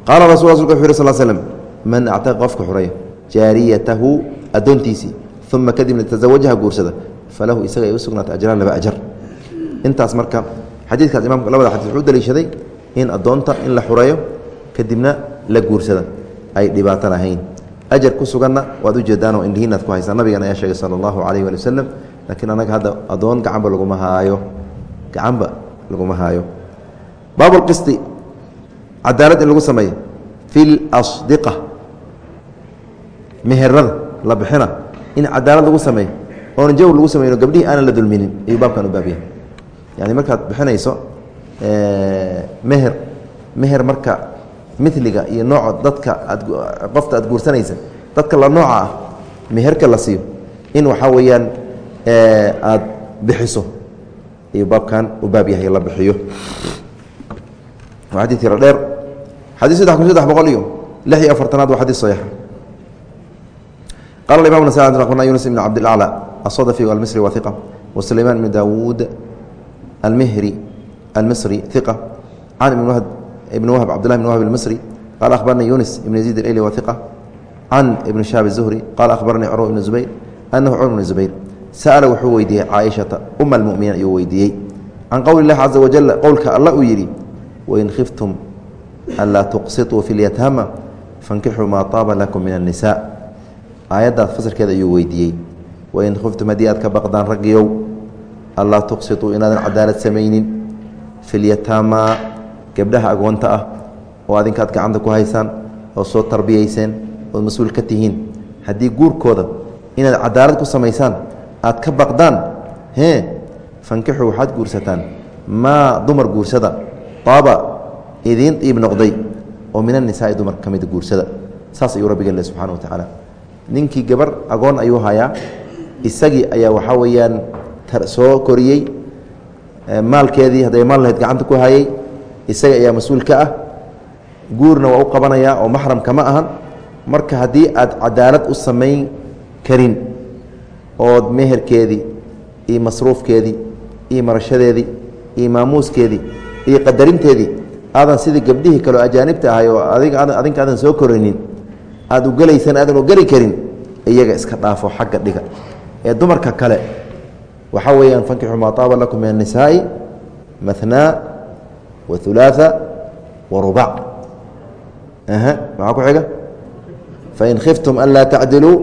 qaala rasul rasulka wuxu yiri sal slm man actaqa qofka xureeya jaariyatahu addoontiisii uma kadibna tazawajaha guursada falahu isaga ay u ajraan laba ajar intaas marka xadiidkaas imamka labada xadis wuxuu daliishaday in addoonta in la xureeyo kadibna la guursada ay dhibaato lahayn. Ajar ku suganna waad ujeedaan oo indhihiinaad ku haysaa nabigana ayaa sheegay sala allahu calayh waali wasalam laakiin anaga hadda addoon gacanba laguma haayo gacanba laguma haayo. Baabu lqisti cadaalad in lagu sameeyo fi lasdiqa meherada la bixina in cadaalad lagu sameeyo oona jawr lagu sameyno gabdhihii aanan la dulminin ayuu baabkan u baabyahay yani markaad bixinayso meher meher marka miliga iyo nooca dadka aad qofta aad guursanaysa dadka la nooca ah meherka la siiyo in waxaa weeyaan aad bixiso ayuu baabkan u baab yahay la bixiyo. Waa xadii tiro dheer. Xadii saddex kun saddex boqol iyo lix iyo afartanaad waa xadii saxiixa qala imam nas akhbarna yunus ibn cabd اlaclى الصdفي almisri wa ثiqة وسlayman bn dawuud almihri almisri ثiqة can ibn whb cbdالlah بn whb الmisri qala akhbarna yunis ibn yaزيid اleyli wa ثiqة can ibn shahab الزhri qala akhbaranii curwa ibn zubayr anahu curwa ibn zubayr sa'ala wuxuu weydiiyey caaishata uma almuminiin ayuu weydiiyey can qowli اllahi caza wajal qowlka alla uu yidhi wain khiftum anlaa tuqsiطuu fi اlyatama fankixuu maa taaba lakum min الnisaء aayaddaas fasirkeeda ayuu weydiiyey. Wain khiftum haddii aad ka baqdaan raggiyow allaa tuqsituu inaadan cadaalad samaynin. Filyataamaa gabdhaha agoonta ah oo adinka aad gacanta ku haysaan oo soo tarbiyayseen ood mas'uul ka tihiin. Haddii guurkooda inaad cadaalad ku samaysaan aad ka baqdaan hee fankixuu waxaad guursataan. Maa dumar guursada? Taaba idiin dhiib noqday. Oo min annisaai dumar ka mida guursada. Saas ayuu rabbiga le subxana wa tacaala ninkii gabar agoon ayuu hayaa. Isagii ayaa waxaa weeyaan soo koriyey. Maalkeedii hadday maal lahayd gacanta ku hayay. Isaga ayaa mas'uul ka ah. Guurna waa u qabanayaa oo maxram kama ahan. Marka haddii aad cadaalad u samayn karin ood meherkeedii iyo masruufkeedii iyo marashadeedii iyo maamuuskeedii iyo qadarinteedii aadan sidii gabdhihii kaleo ajaanibta ahay oo adinka aadan soo koraynin aad ugelaysan adanoo geli karin iyaga iska dhaafo xagga dhiga. Ee dumarka kale waxaa weeyaan fankixu maa taaba lakum min annisaai mathnaa wa hulaaثa wa rubac maxaa ku xiga? Fain khiftum an laa tacdiluu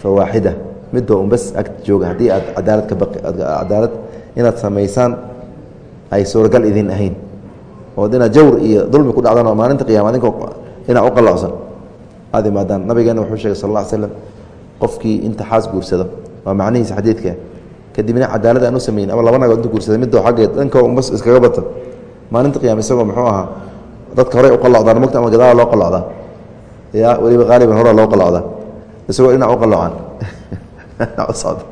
fawaaxida. Midoo unbas ag jooga haddii aad adaaladkacadaalad inaad samaysaan ay suuragal idin ahayn. Ood inaad jawr iyo dulmi ku dhacdaan oo maalinta qiyama adinkoo inaa u qalocsan aad imaadaan nabigeena wuxuu sheegay sal lla slam qofkii inta xaas guursado waa macnihiisa xadiidka. Kadibna cadaalad aan u samayn ama laba nagood intu guursaday midoo xaggeed dhanka unbas iskaga bata maalinta qiyama isagoo muxuu ahaa dadka horey u qalocdaan mogta ama gadaala loo qalocdaa ya weliba qaaliban horaa loo qalocdaa isagoo dhinac u qaloocan *laughs* socda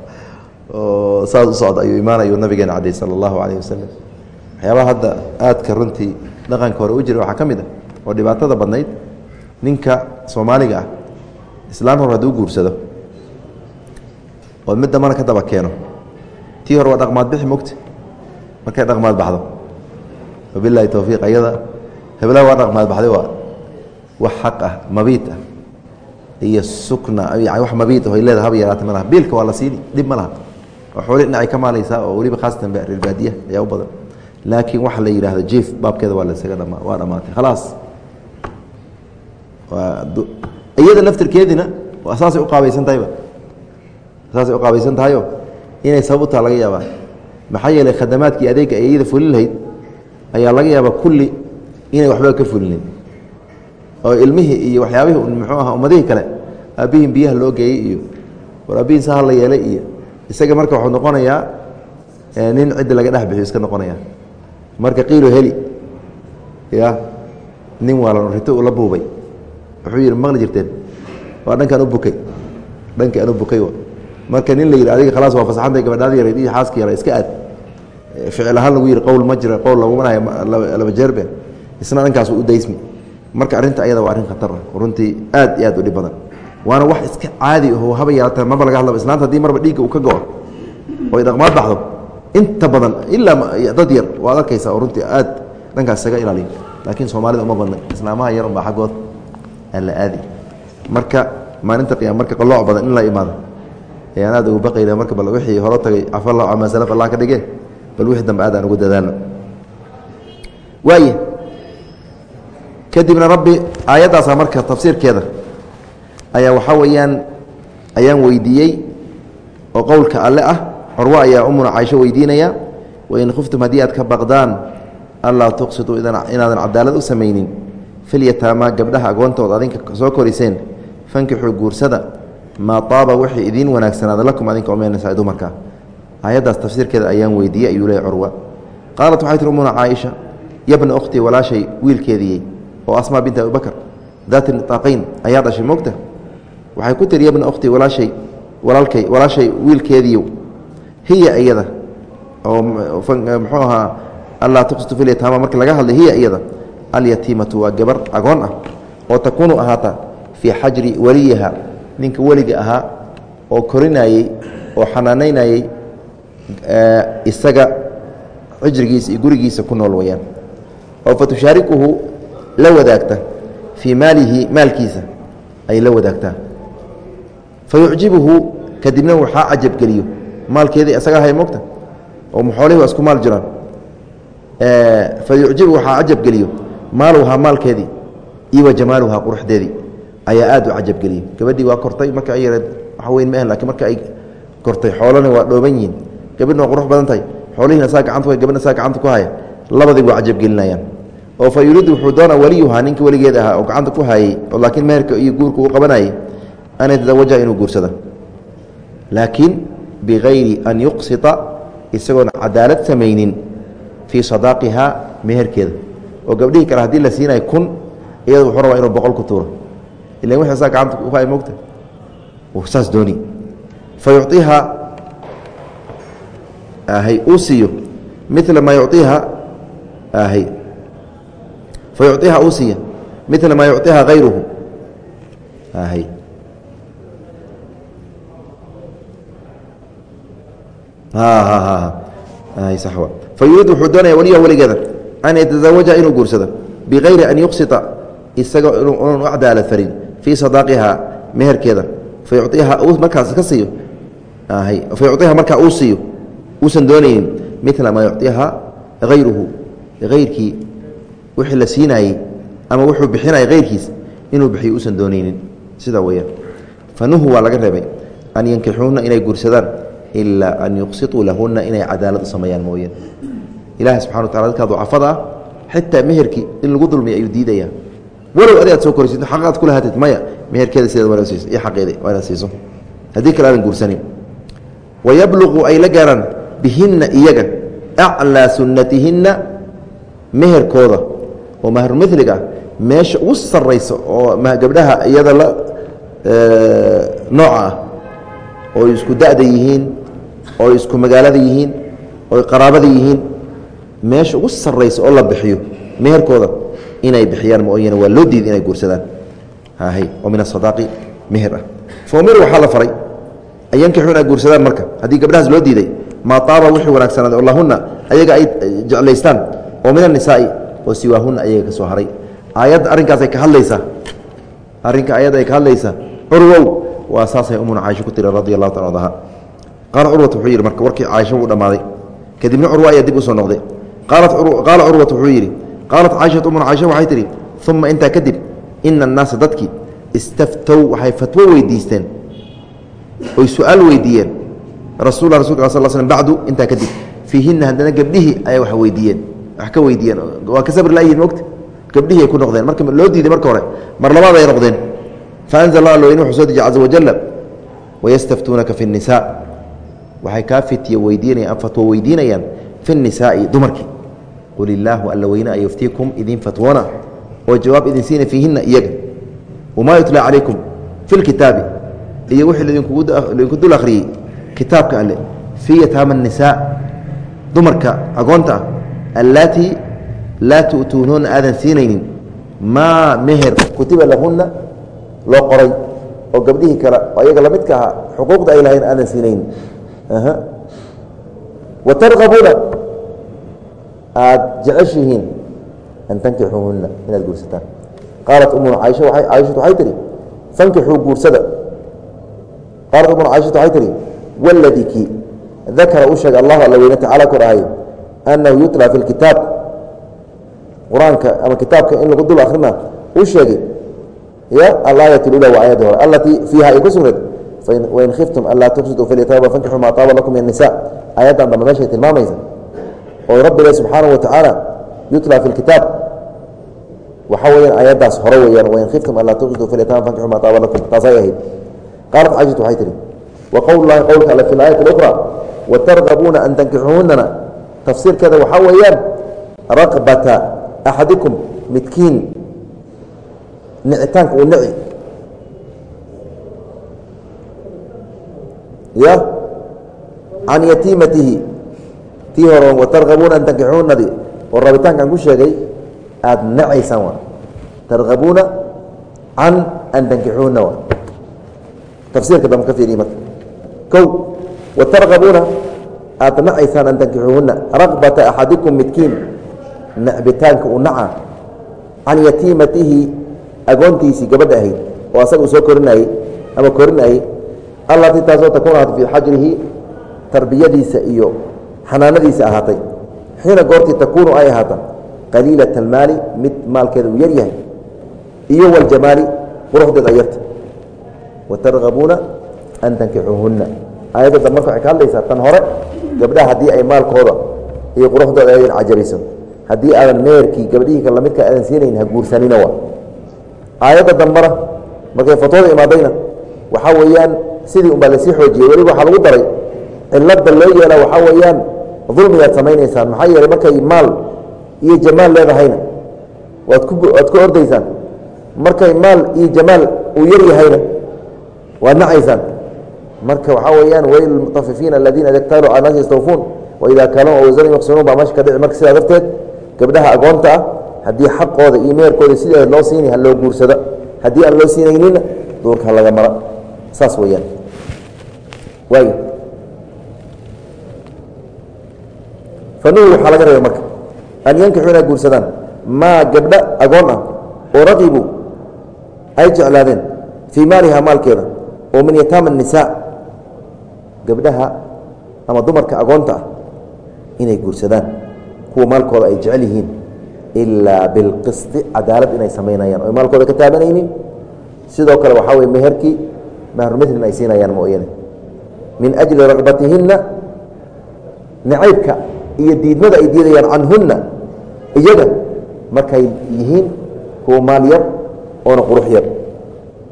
oo saas u socda ayuu imaanayuu nabigeena cadey sala allahu calayh wasalam waxyaabaha hadda aadka runtii dhaqanka hore u jira waxaa ka mid ah oo dhibaatada badnayd ninka soomaaliga ah islaan hor hadduu guursado ood mid dambana ka daba keeno tii hore waa dhaqmaad bixi mogta markay dhaqmaad baxdo wabilaahi towfiiq ayada heblaha waa dhaqmaad baxday waa wax xaq ah mabiid ah iyo sukna wax mabiid aho leeda haba yaraata ma laha. Biilka waa la siini dhib ma laha. Oo xooli dhinacay ka maalaysaa oo weliba khaasatan reer baadiya ayaa u badan. Laakiin waxa la yidhahdo jief baabkeeda waa lasaga dhama waa dhammaatay khalaas iyada laftirkeedina saasay uqaabaysan tahayba saasay uqaabaysan tahayo inay sabab u taha laga yaabaa. Maxaa yeelay khadamaadkii adeega ay iyada fulin lahayd ayaa laga yaabaa kulli inay waxba ka fulinin. Oo ilmihii iyo waxyaabihii muxuu aha ummadihii kale aabbihin biyaha loo geeyey iyo war saha la yeelay iyo isaga marka wuxuu noqonayaa nin ciddi laga dhex bixiyo iska noqonaya marka qiilo heli ya nin waalan rito ula buubay wuxuu yidhi maqli jirteen? Waa dhankaan u bukay. Dhankii aan u bukay marka nin la yidhi adiga khalaas waa fasaxantay gabadhaada yareyd iyo xaaska yara iska aad. Ficil ahaan lagu yidhi qowl ma jira qowl lagumanayo laba jeerbe isna dhankaasu u daysmi marka arrinta ayada waa arrin khatar ah runtii aad iyo aad u dhib badan. Waana wax iska caadi aho haba yaata maba laga hadlaba islaanta haddii marba dhiigga uu ka go-o oo ay dhaqmaad baxdo inta badan ilaa dad yar waad arkaysaa oo runtii aad dhankaas isaga ilaaliyo laakiin soomaalida uma badna islaamaha yar unbaa xaggood aan la aadi. Marka maalinta qiyam marka qalooc badan in la imaado ayaan aad ugu baqayna marka bal wixii horo tagay cafallah camaa salaf allah ka dhige bal wixii dambe aad ugu dadaalno waaya kadibna rabbi aayaddaasa marka tafsiirkeeda ayaa waxaa weeyaan ayaan weydiiyey oo qowlka alle ah curwo ayaa umuna caaisho weydiinaya wain khuftum haddii aad ka baqdaan anlaa tuqsituu inaadan cadaalad u samaynin filyataamaa gabdhaha agoontooda adinka soo koriseen fankixuu guursada maa taaba wixii idiin wanaagsanaada lakum adinka omenaysa dumarka aayaddaas tafsiirkeeda ayaan weydiiyey ayuu leey curwa qaalat waxay tiri umuna caaisha yabna ukhtii walaashay wiilkeediiyey oo asmaa binti abibakr daati niaaqayn ayaa dhashay mogta waxay ku tiri yabna ukhtii walaashay walaalkay walaashay wiilkeediiyow hiya iyada oo muxuu ahaa allaa tuqsitu filyataama markii laga hadlay hiya iyada alyatiimatu waa gabar agoon ah oo takuunu ahaata fii xajri weliyiha ninka weliga ahaa oo korinayey oo xanaanaynayey isaga cijrigiisa iyo gurigiisa ku nool weyaan oo fa la wadaagta fii maalihi maalkiisa ay la wadaagtaa. Fa yucjibuhu kadibna waxaa cajabgeliyo maalkeedii isaga hay mogta? Oo xoolihi waa isku maal jiraan. Fa yucjibu waxaa cajabgeliyo maaluhaa maalkeedii iyo wa jamaaluhaa quruxdeedii ayaa aad u cajabgeliyo gabadhii waa kortay marka ay yareed wax weyn ma ahan laakiin marka ay kortay xoolana waa dhooban yihiin. Gabadhna waa qurux badan tahay. Xoolihiina saa gacanta ku gabadhna saa gacanta ku haya labadii waa cajabgelinayaan oo fa yuriidu wuxuu doonaa waliyuhaa ninkii weligeed ahaa oo gacanta ku hayey oo laakiin meherka iyo guurka uu qabanayay an yatazawajaha inuu guursado. Laakiin bigayri an yuqsita isagoon cadaalad samaynin fii sadaaqihaa meherkeeda oo gabdhihii kale haddii la siinayo kun iyada wuxuu rabaa inuu boqol ku tuuro. Ilan wixii saa gacanta ku haya mogta saas dooni. Fa yuciiha ahay uu siiyo. Mila maa yuciiha ahay fa yuciiha uu siiya. Mila maa yuciiha hayruhu ahay fayuriid wuxuu doonaya waliya weligeeda an yataزawaja inuu guursado bigayri an yuqsita isaga unan u cadaalad farin fii sadaaqiha meherkeeda fayuiha markaas ka siiyo fayuiha markaa uu siiyo uusan doonaynin mila maa yuciiha hayruhu hayrkii wixii la siinayey ama wuxuu bixinaya hayrkiis inuu bixiyo uusan doonaynin sidaa weyaan fanuhu waa laga reebay an yankixuuna inay guursadaan ilaa an yuqsituu lahuna inay cadaalad u ilahi subxana wa tacala dadkaa ducafada ah xitaa meherkii in lagu dulmiya ayuu diidaya walow adi soo koraysid xaq aad kula hatid maya meherkeeda sideed waa siiso iyo xaqeeda waa inaad siiso haddii kale aadan guursanin. Wayabluqu ay la gaaraan bihinna iyaga aclaa sunnatihinna meherkooda. Oo mahrumiliga ah meesha ugu sarraysa oo gabdhaha iyada la nooca ah ooy isku da'da yihiin ooy isku magaalada yihiin ooy qaraabada yihiin meesha ugu sarraysa oo la bixiyo meherkooda inay bixiyaan mooyane waa loo diiday inay guursadaan. Oo min asadaaqi meher ah. Faumir waxaa la faray an inay guursadaan marka. Haddii gabdhahaas loo diiday maa taaba wixii wanaagsanaaday oo lahunna ayaga ay jeclaystaan oo min annisaa'i oo siwaahunna ayaga ka soo haray. Aayadda arrinkaasay ka hadlaysaa. Arrinka ayadda ay ka hadlaysaa. Curwow waa saasay umuna caaisho ku tiri radi allahu taala adaha qaala curwat wuxuu yidhi marka warkii caaisho wuu dhammaaday. Kadibna curwa ayaa dib u noqday qaala curwat wuxuu yidhi qaalat caaishatu umuna caaisha waxay tidhi uma intaa kadib ina annaasa dadkii istaftow waxay fatwo weydiisteen. Oy su'aal weydiiyeen. Rasulla rasulka sal sl bacdu intaa kadib fiihinna haddana gabdhihii ayay wax weydiiyeen. Wax ka weydiiyeen. Waa ka sabri layihin mogta gabdhihii ay ku noqdeen. Marka loo diiday marka hore mar labaad ay noqdeen. Faanzal alla in wuxuu soo dejiy caza wajala wayastaftuunaka fi اnisaa waxay kaa fitiya weydiinayaan fatwo weydiinayaan fi اnisaai dumarkii qul ilaahu alla weyne a yuftiikum idin fatwoona. Oo jawaab idin siina fiihina iyaga. Wamaa yutlaa calaykum fi lkitaabi iyo wixii ldinku dul akhriyey kitaabka alle. Fii yataama nisaa dumarka agoonta ah allaatii laa tu'tuunuuna aadan siinaynin. Maa meher kutiba lahunna loo qoray oo gabdhihii kale oo ayaga lamidka ahaa xuquuqda ay lahayn aadan siinaynin watarqabuuna aada jeceshihiin an tankixuuhunna inaad guursataan. Qaalat umuna caaisha caaishatu waxay tihi fankixuu guursada. Qaalat umuna caaishatu waxay tihi waladii dakara u sheegay allahu alla weyne tacaala kor ahay annahu yutlaa fi lkitaab qur'aanka ama kitaabka in lagu dul akhrina u sheegay y alaayat ula waa aayadda hore alatii fiiha ay ku sugnayd wain khiftum anlaa tuqsiduu filyataama fankixuu maa taaba lakum min anisa aayaddan dambe meeshay tilmaamaysa oo rabbiga subxaanahu wa tacaala yutla fi lkitaab waxaa weyaan aayaddaas hore weyaan wain khiftum anlaa tuqsiduu filyataama fankixuu maa taaba lakum. Taasay ahayd. Qaalat caishatu waxay tihi wa qowl lahi qowlka alle fi laayati اlأkhra watargabuuna an tankixuuhunana tafsiirkeeda waxaa weeyaan raqbata axadikum midkiin nicitaanka uu nici ya? Can yatiimatihi tii hore watargabuuna an tankixuunadi oo rabitaankaan ku sheegay aada nacaysaan wa. Targabuuna can an tankixuuna wa. Tafsiirka dambe ka fiiriy marka kow watargabuuna aada nacaysaan an tankixuuhuna raqbata axadikum midkiin. Nacbitaanka uu naca can yatiimatihi agoontiisii gabadha ahayd. Oo asaga uu soo korinayey ama korinayey allatii taasoo takuun ahaatay fii xajrihi tarbiyadiisa iyo xanaanadiisa ahaatay. Xiina goortii takuunu ay ahaata qaliilat almaali mid maalkeeda uu yar yahay iyo waljamaali quruxdeed yarta watargabuuna an tankixuuhunna aayadda dambe marka waxay ka hadlaysaa tan hore gabdhaha haddii ay maalkooda iyo quruxdooda aadan cajabayso haddii aadan meherkii gabdhihii ka lamidka aadan siinayn ha guursanina wa aayadda dambena markay fatwada imaadayna waxaa weeyaan sidii unbaa la sii xoojiyey weliba waxaa lagu daray cilada loo yeela waxaa weeyaan dulmigaad samaynaysaan maxaa yeelay markay maal iyo jamaal leedahayna waad ku ordaysaan. Markay maal iyo jamaal uu yar yahayna waad nacaysaan. Marka waxaa weeyaan wayl lmutafifiina aladiina ida ktaaluu cala naasi yastawfuun waidaa kaaluu aw wasaran yaqsinuun baa meesha ka dhici marka sidaa darteed gabdhaha agoonta ah haddii xaqooda iyo meerkooda sideeda loo siini ha loo guursado. Haddii aan loo siinayninna duurka ha laga mara. Saas weeyaan. Waay fanuhu waxaa laga reebay marka an yankixuu inay guursadaan maa gabdho agoon ah oo raqibu ay jeclaadeen fii maaliha maalkeeda oo min yataama الnisaa gabdhaha ama dumarka agoonta ah inay guursadaan kuwa maalkooda ay jecel yihiin ilaa bilqisti cadaalad inay samaynayaan oy maalkooda ka taabanaynin sidoo kale waxaa weye meherkii mahrumilin ay siinayaan mooyane min ajli raqbatihinna nacaybka iyo diidmada ay diidayaan canhunna iyaga markay yihiin kuwa maal yar oona qurux yar.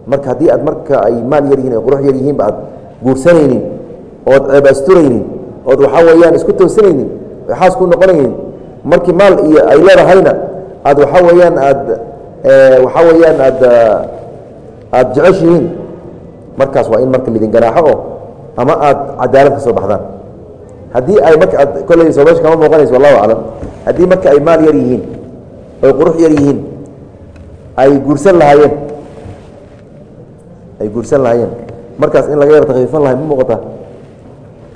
Marka haddii aad marka ay maal yar yihiin qurux yar yihiinba aad guursanaynin ood ceeb asturaynin ood waxaa weeyaan isku toosanaynin xaas ku noqonaynin markii maal iyo ay leedahayna aad waxaa weeyaan aad waxaa weeyaan aad aada jeceshihiin. Markaas waa in marka lidin ganaaxo oo ama aad cadaalad ka soo baxdaan haddii ay kolley soo meesha kama muuqanayso wallahu aclam haddii marka ay maal yar yihiin oy qurux yar yihiin ay guursan lahaayeen ay guursan lahaayeen markaas in laga yar takfiifan lahay ma muuqataa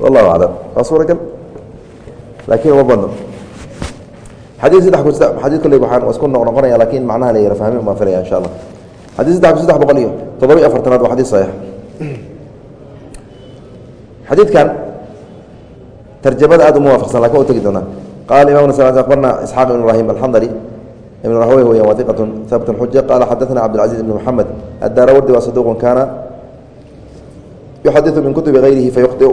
wallahu aclam waa suuragal. Laakiin uma badno. Xadii saddex kun xadii kolley waxaan isku noqnoqonaya laakiin macnaha la yara fahmin baan filaya insha allah. Xadii saddex kun saddex boqol iyo toddoba iyo afartanaad waa xadii saxiix. Xadiidkan tarjamada aad umuwaafaqsan laakiin tegi doonaa qaala imamna s barna isxaaq ibn ibrahim alxandari ibn rahwey weya waa iqatun xuja qaala xadana cabdilcaziiz ibn moxamed addaarawardi waa saduuqun kaana yuxadiu min kutubi hayrihi fayuqdiu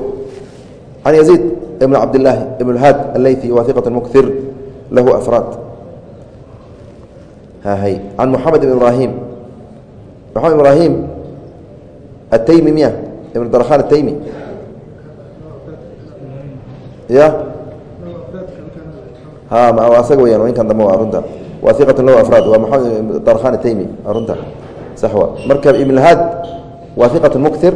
can yaziid ibn cabdilaahi ibn lhaad alleythi waa iqatun lahu afraad hy can moxamed ibn ibrahim moxamed ibrahim ataymi miya ibn darkhan ataymi ya? Asaga weyaan inkan dambe waa runta. Waa iqat lahu afraad waa maxamed darkhan ataymi runta. Sax wa marka ibnhaad waa iqat muktir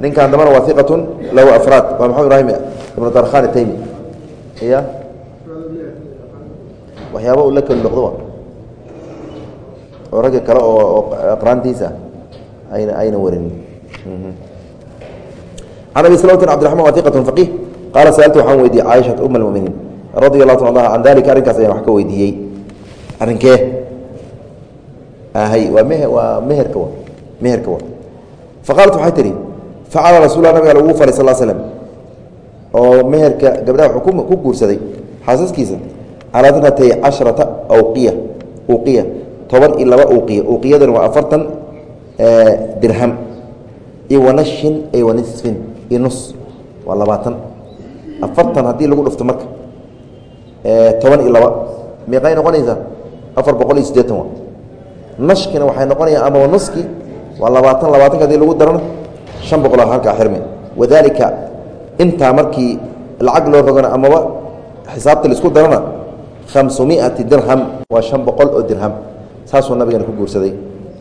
ninkan dambena waa iqat lahu afraad. Waa maxamed ibrahim ibn darkhan ataymi ya? Waxyaaba u la keli noqdo oo ragga kale oo aqraantiisa ayna ayna warin can abi slawtin cbdiraحman wa iqat faqih qaala saaltu waxaan weydiiyey caaishaa um اlmuminiin radi allahu ta an dalika arrinkaas ayaan wax ka weydiiyey arrinkee hay waa me waa meherka wa meherka wa faqaalat waxay tihi facala rasulla nabiga lagu faray sal slm oo meherka gabdhaha wuxuu ku guursaday xaasaskiisa calaa danatay casharata awqiya uqiya toban iyo laba uqiya uqiyaduna waa afartan dirham iyo wanashin iyo wanisfin iyo nus waa labaatan afartan haddii lagu dhufto marka toban iyo laba meeqay noqonaysaa afar boqol iyo siddeetan wa nashkina waxay noqonayaan amaba nuski waa labaatan labaatanka haddii lagu darana shan boqol a halkaa xirmi wadaalika intaa markii lacag loo rogana amaba xisaabta la isku darana khamsumiati dirham waa shan boqol oo dirham. Saasuu nabigana ku guursaday.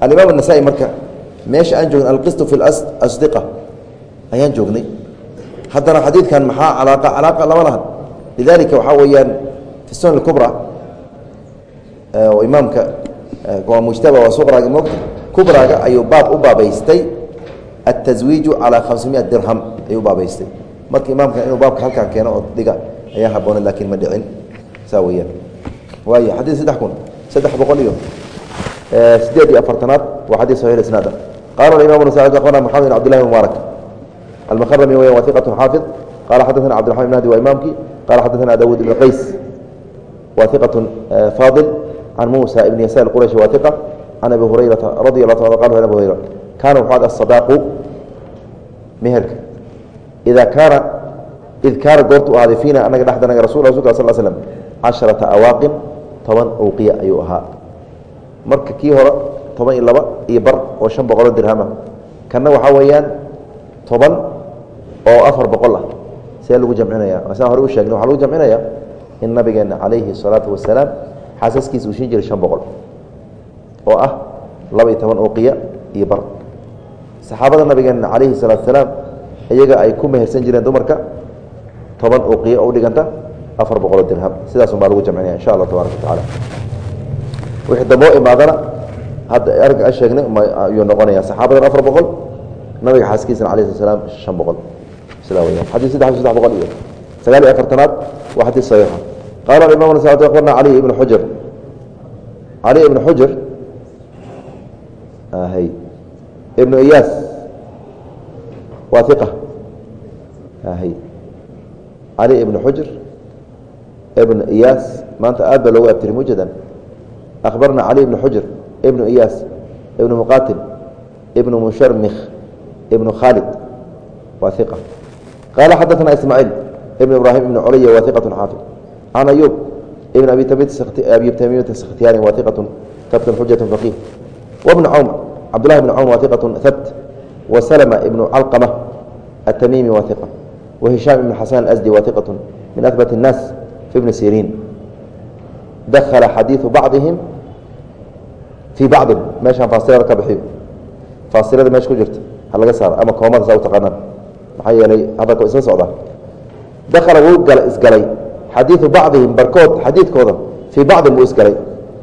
Alimaam anasai marka meesha aan joogna alqistu fi asdiqa. Ayaan joognay haddana xadiidkan maxaa calaaqa calaaqa lama lahan. Lidalika waxaa weeyaan fi sunan اkubra oo imaamka waa mujtaba waa suqraaga moogta. Kubraaga ayuu baab u baabaystay ataswiiju calaa khamsamiya dirham ayuu baabaystay. Marka imaamkan inuu baabka halkaan keeno oo dhiga ayaa haboona laakiin ma dhicin. Saa weyaan waay xadii saddex kun saddex boqol iyo sideed iyo afartanaad waa xadii saxiix isnaada qaala imaam sacid aqbana maxamed bin abdillah mubaarak. المkrمي wya وثiqة xاaفظ qala xadثna cبدرحمن بن هدي waa imaamki qala xadثna dawud بن qays wa ثiqة فاضل عن موسى بن يسار الqرشي wa ثiqة عن أبي هريرة رضي الله ta qال أبي هريرة kaana wuxuu ad aلصadaaqu meherka idaa kaana id kaana goortu ahaaday fiina anaga dhexdanaga rasul rasulka sal slm casharata awaaqin toban owqiya ayuu ahaa marka kii hore toban iyo laba iyo bar oo shan boqoloo dirhama kanna waxaa weeyaan toban oo afar boqol ah. See lagu jamcinaya. Saa hore u waxaa lagu jamcinaya in nabigeena calayhi الsalaatu wasalaam xasaskiisa uu jiray shan boqol oo ah laba toban uqiya iyo bar. Saxaabada nabigeena calayhi salaatu salaam iyaga ay ku mehersan jireen dumarka toban uqiya oo udhiganta afar boqoloo dirham. Sidaasun baa lagu jamcinaya insha allah tabaaraka watacaala wixii damboo imaadana hadda arg sheegnay ayuu noqonaya saxaabadan afar boqol nabiga xaaskiisana alay slat slaam shan boqol sida weyaan xadii saddex saddex boqol iyo sagaal iyo afartanaad waa xadiid saxiixa qaala imam nasaati akhbarna cali ibn xujr cali ibn xujr hy ibnu iyaas waa iqa hy cali ibn xujr ibn iyaas maanta aad ba loogu abtiri mujadan akhbarna cali ibn xujr ibnu iyaas ibnu muqatil ibnu musharmikh ibnu khaalid waa iqa قال حدثنا إسماعيل بن إبراهيم بن علي واثقة حافظ عن أيوب بن أبي تمية أبي تمية السختياني واثقة ثبت حجة فقيه وابن عون عبد الله بن عون واثقة ثبت وسلمة بن علقمة التميمي واثقة وهشام بن حسان الأزدي واثقة من أثبت الناس في ابن سيرين دخل حديث بعضهم في بعض meeشhaan فاصلada ka bixiyo فاصلada meeشha ku jirta ha laga saaro ama koomada saa u taqaanaan maxaa yeelay hadalka isla socdaa dakala wuu isgalay. Xadiiu bacdihim barkood xadiidkooda fii bacdin buu isgalay.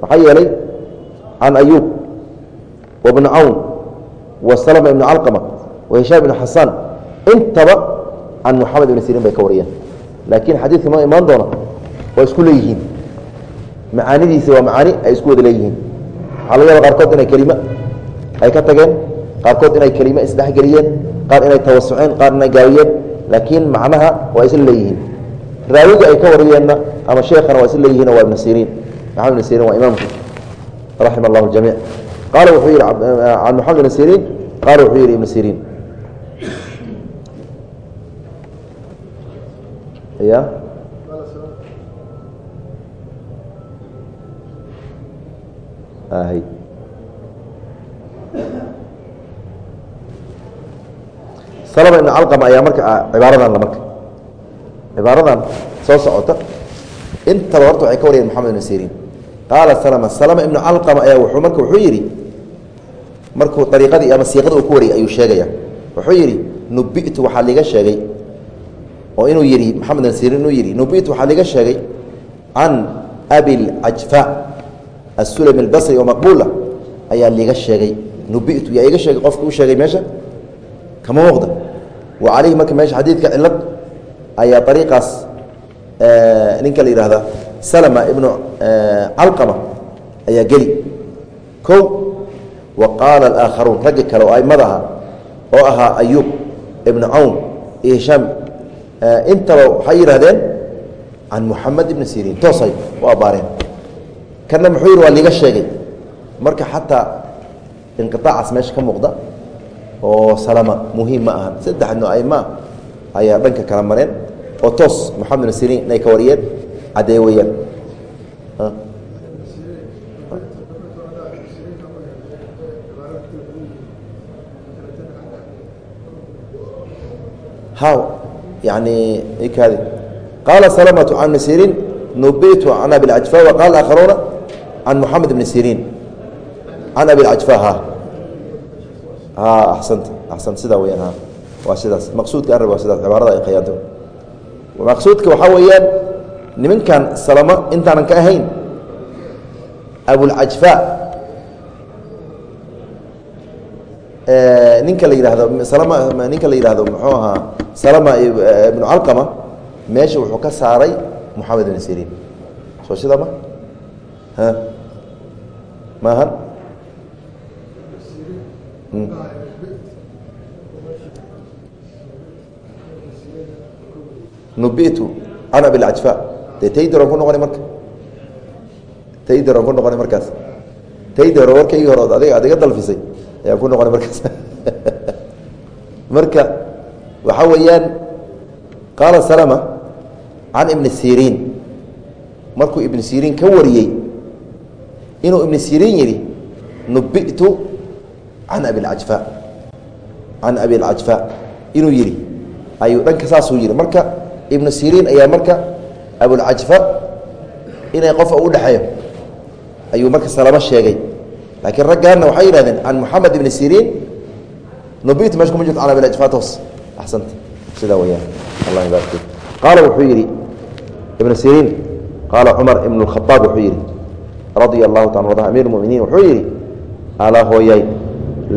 Maxaa yeelay can ayuub wabni cawn wa salma ibni calqama wa hishaam ibni xasaan intaba can muxamed ibni siriin bay ka wariyeen. Laakiin xadiidka noo imaan doona waa isku leeyihiin. Macaanidiisa waa macaani ay isku wada leeyihiin. Maxaa laga yaaba qaarkood inay kelima ay ka tageen? Qaarkood inay kelimo isdhexgeliyeen qaar inay tawasuceen qaar inay gaabiyeen laakiin macnaha waa isla leeyihiin. Raawiga ay ka wariyeenna ama sheekhana waa isla leeyihiin waa ibnu siriin. Maxamed ibn siriin waa imaamku raxima allahu ljamiic qaala wuxuu yihi can maxamed ibn siriin qaala wuxuu yihi ibnu siriin. Ya salama ibn calqama ayaa marka cibaaradan marka. Cibaaradan soo socota. Intaba horta waxay ka wariyeen moxamed ibn siriin. Qaala salama salama ibnu calqama ayaa wuxuu marka wuxuu yidhi markuu ariiqadii ama siiqada uu ku wariyay ayuu sheegaya. Wuxuu yidhi nubitu waxaa liiga sheegay. Oo inuu yidhi moxamed ibn siriin inuu yidhi nubitu waxaa liiga sheegay can abi lcajfa asulami albasri oo maqbuula ayaa liiga sheegay. Nubitu yaa iga sheegay qofka u sheegay meesha? Kama muuqda wa calayhi marka meesha xadiidka cilad ayaa ariiqaas ninka la yidhaahda salama ibnu calqama ayaa geli. Kow wa qaala alaakharuun raggi kale oo aimada oo ahaa ayuub ibnu cawn iyo hishaam intaba waxay yidhahdeen can muxamed ibni siriin. Toosay u abbaareen kana muxuu yidhi waa liiga sheegay. Marka xataa inqiaacaas meesha ka muuqda oo salama muhiim ma ahan saddex no aima ayaa dhanka kala mareen oo toos moxamed ibn siriin inay ka wariyeen caddee haw yani kaadi qaala salamatu can siriin nubitu can abi lcajfa wa qaala aakharuuna can moxamed ibni siriin can abi lcajfa ha asanta asant sidaa weyaan ha waa sidaas. Maqsuudka arab waa sidaas. Cibaarada ay khayaanto maqsuudka waxaa weeyaan nimankan salamo intaanan ka ahayn abulcajfa ninka la yidhahdo salama ninka la yidhahdo muxuu ahaa salama ibnu calqama meesha wuxuu ka saaray moxamed ibn siriin. Soo sida ma? Ha? Maahan nubitu can abilcajfa dee taydaron ku noqona marka. Taydaron ku noqona markaas. Taydaro warkaygii hore od adiga ad iga dalfisay. Ayaan ku noqona markaas. *laughs* Marka waxaa weeyaan qaala salama can ibni siriin. Markuu ibnu siriin ka wariyey inuu ibnu siriin yidhi nubitu can abilcajfa can abilcajfa inuu yidhi ayuu dhanka saasuu yidhi marka ibnu siriin ayaa marka abulcajfa inay qofa u dhexeeyo ayuu marka salamo sheegay laakiin raggaanna waxay yidhahdeen can moxamed ibni siriin nubitu meesha kuma jirto can abilcajfa toos axsanta sidaa weyaan allah barik fik qaala wuxuu yidhi ibnu siriin qaala cumar ibn اkhaaab wuxuu yidhi radia allahu taala amir muminiin wuxuu yidhi alaa hooyay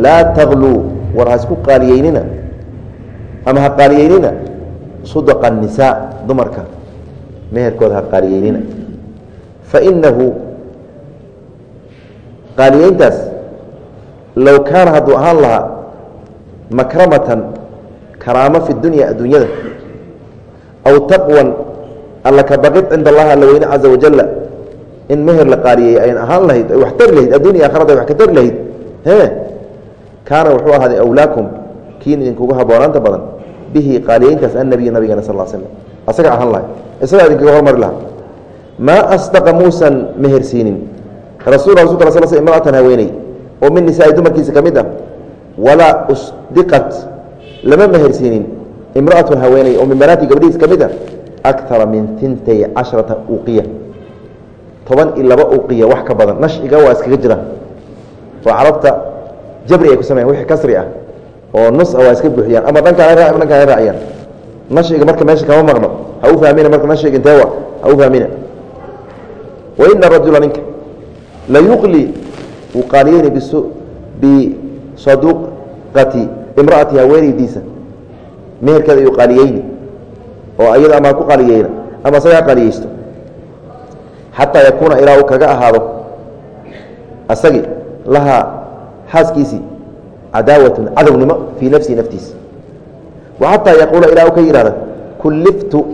laa tagluu war ha isku qaaliyeynina ama ha qaaliyeynina sudaqa الnisaa dumarka meherkooda ha qaaliyeynina fainahu qaaliyeyntaas low kaana hadduu ahaan lahaa makramatan karaamo fi dunya adduunyada aw taqwan alla ka baqid cinda allahi alla caza wajala in meher la qaariyey ayn ahaan lahayd ay wax tari lahayd addunya akhrada wax ka tari lahayd kaana wuxuu ahaaday awlaakum kiin idinkuga haboonaanta badan bihi qaaliyeyntaas annabiy nabigeena sal l slm asaga ahaan lahay. Isagaa idinkaga hormari lahaa. Maa asdaqa muusan mehersiinin rasul rasulka sal sl imraatan haweeney oo min nisaai dumarkiisa ka mid ah walaa usdiqat lama mehersiinin imraatun haweeney oo min banaati gabdhihiis ka mid a akara min intay casharata uqiya. Toban iyo laba uqiya wax ka badan. Nashiga waa iskaga jira. Oo carabta jabri ay ku sameyan wixii kasri ah oo nus ah waa iska buuxiyaan. Ama dhankaan ra dhankaan ay raaciyaan nashiga marka meesha kama maqno. Ha u fahmina marka nashiga inteewa ha u fahmina. Wa ina rajula ninka la yuqli wuu qaaliyeyni bisaduqati imraati haweeneydiisa meherkeeda ayuu qaaliyeyni oo ayada ama ku qaliyeyna ama isaga ha qaliyeysto xataa yakuuna ilaa uu kaga ahaado asagi lahaa xaaskiisii cadaawatun cadownimo fii nafsihi naftiisa wa xataa yaquula ilaa uu ka yihahda kulliftu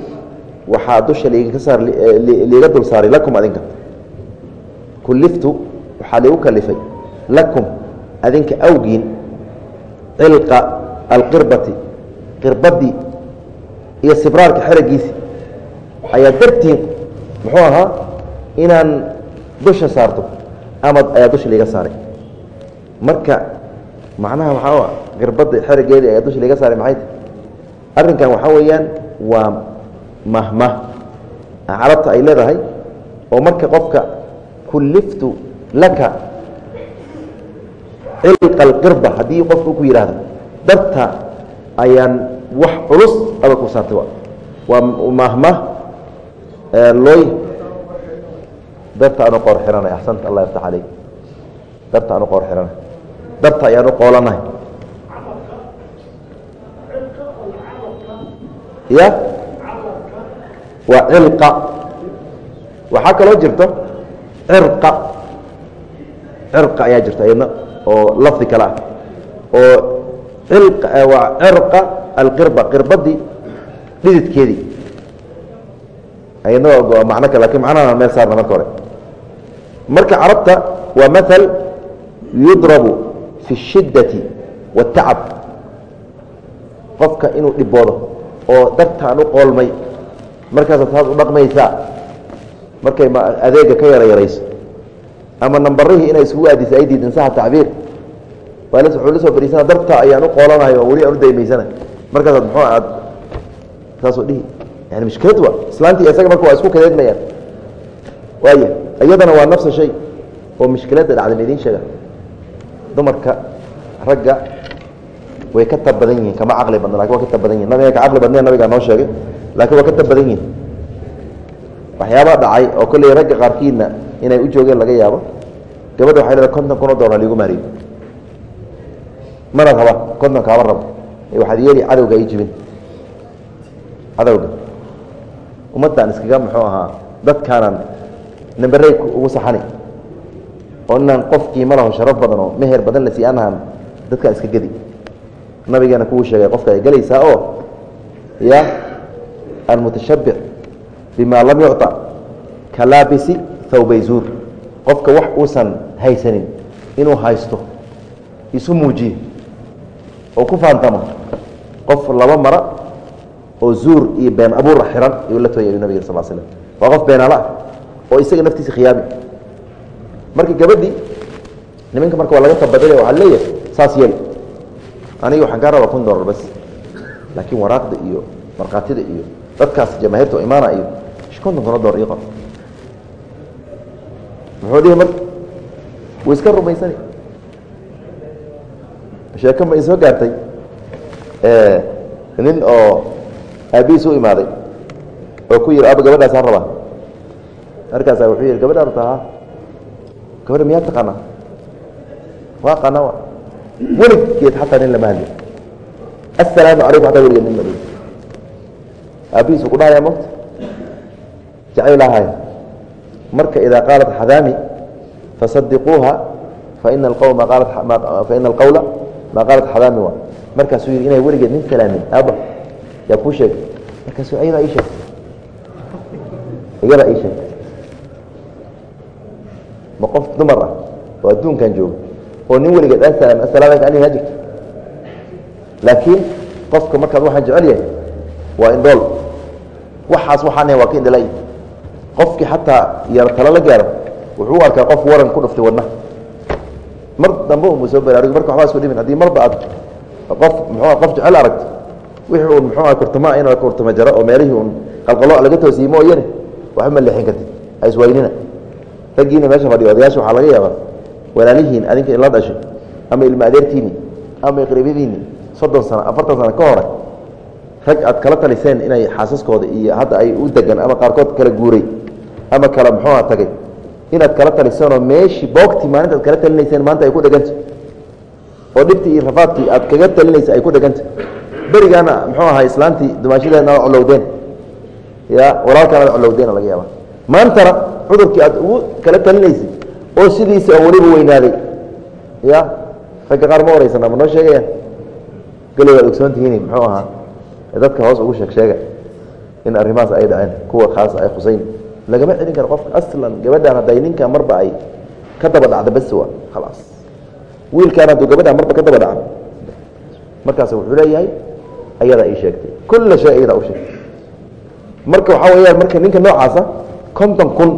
waxaa dusha liiga dul saaray lakum adinka. Kulliftu waxaa liigu kalifay lakum adinka awgiin cilqa alqirbati qirbadii iyo sibraarka xeragiisi ayaa dartiin muxuu ahaa inaan dusha saarto amad ayaa dusha liiga saaray marka macnaha waxaa qirbadda xerageedii ayaa dusha liiga saaray maxay? Arrinkan waxaa weeyaan waa mahmah carabta ay leedahay oo marka qofka kulliftu laka cilqa alqirba haddii qofku ku yidhaahdo darta ayaan wax culus adag ku saartay waa mahmah looy. Darta aanu qoor xiranay axsanta allah yaftax caleyk darta aanu qoor xiranay darta ayaanu qoolanahay ya? Waa cilqa waxaa kaloo jirto cirqa. Cirqa ayaa jirta iyadna oo lafdi kale ah. Oo waa cirqa alqirba qirbadii dhididkeedii. Ayadna waa macno kale laakiin macnaha meel saarna marka hore. Marka carabta waa maal yudrabu fi الshiddati waالtacab qofka inuu dhiboodo oo dartaan u qoolmay markaasa taad u dhaqmaysaa markay adeega ka yara yarayso ama nambarihii inay isugu aadisa ay diidin saxa tacbiir waa la soo fariisana darta ayaan u qoolanahay oo weli aan u daymaysana markaasaad muxuu aad saasoo dhihi yani mushkilad wa islaantii isaga marka waa isku kadeedmayaan waaya iyadana waa nafsa shay oo mushkiladda dhacda ma idiin sheega dumarka ragga way ka tab badan yihiin kama caqli badna laakiin waa ka tab badan yihiin nabiga ka caqli badneen nabigaa noo sheegay laakiin waa ka tab badan yihiin waxyaabaa dhacay oo kolley ragga qaarkiidna inay u joogeen laga yaabo. Gabadha waxay leedahay konton kun oo dollar liigu maariyo mana raba konton kaama rabo. Waxaad yeeli cadowga ay jibin. Cadowga. Ummaddan iskaga muxuu ahaa dadkaanan namberey ugu saxani oo inaan qof qiimo laho sharaf badan oo meher badan la sii anahan dadkaan iska gedi. Nabigeena kugu sheegay qofka ay gelaysaa oo ya almutashabic bima lam yucطa kalaabisi thawbayzuur qofka wax uusan haysanin inuu haysto isu muujiye oo ku faantamo qof laba mara oo zuur iyo been abuura xiran ayuu la tooyay nabig sal slm waa qof beenaala ah oo isaga naftiisa khiyaami marka gabadhii nimanka marka waa laga tabadilay waxaa leeyahay saas yeeli. Aniga waxaan kaa rabaa kun dolar bas. Laakiin waraaqda iyo markhaatida iyo dadkaas jamaahiirta oo imaana iyo konton kuna dolar ii qor muxuu dhihi marka wuu iska rumaysani. Sheeko ma isoo gaartay? Nin oo aabihiis u imaaday oo ku yihi aba gabadhaasaan rabaa markaasaa wuxuu yihi gabadha rabtaa gabadha miyaa taqaanaa waa qana weligeed xataa nin lama hadli assalaamu calaykum hataa weligeed nin ma aabihiis uu ku dhahayaa mogta jacaylahay marka idaa qaalat xadaami fasadiquuha faina alqawla maa qaalat xadaami waa markaasuu yidhi inay weligeed nin salaamin aaba yaa kuu sheegay markaasuu ayadaa ii sheegtay iyadaa ii sheegtay ma qof dumar ah oo adduunkan jooga oo nin weligeed aan salaam assalaamu alayka aniga jirto. Laakiin qofka markaad waxaan jecel yahay waa indhool waxaas waxaan waa ka indhalay. Qofkii xataa yar talo la gaaro wuxuu u arkaa qof waran ku dhuftay wadna. Mar dambe umu soo baraarugi marka waxbaa isku dhimin haddii marba aad qof muxuu qof jecel aragto wixii uun muxuu kurtama in kurtama jaro oo meelihii uun qalqalo laga toosiyey mooyane waxba ma leexin kartid. Ha iswaynina raggiina meesha fadhiyo odayaasha waxaa laga yaabaa walaalihiin adinka ila dhashay ama ilma adeertiini ama iqribyadiini soddon sano afartan sano ka hore rag aad kala taliseen inay xaasaskooda iyo hadda ay u degan ama qaarkood kala guuray ama kala muxuuha tagay inaad kala taliseenoo meeshii boogtii maalinta ad kala talinayseen maanta ay ku dheganta oo dhibtii iyo rafaadkii aad kaga talinaysa ay ku dheganta berigaana muxuu ahaa islaantii dumaashadeena ad colowdeen ya walaalkaan colowdeena laga yaaba maantana cudurkii aad ugu kala talinaysay oo sidiisa oo weliba weynaaday. Ya? Ragga qaar ma wareysana ma noo sheegayaan galow aad ogsoontihiin muxuu ahaa dadka hoos ugu sheeg sheega in arrimahaas ay dhaceen kuwa khaas ay khusayn. Lagama celin karo qofka aslan gabadhaan hadday ninka marba ay ka daba dhacda bas waa khalaas. Wiilkaan hadduu gabadhaan marba ka daba dhaca markaas wuxuu leeyahay ayadaa ii sheegtay. Kulla shay ayadaa u sheegtay. Marka waxaa weyaan marka ninka noocaasa konton kun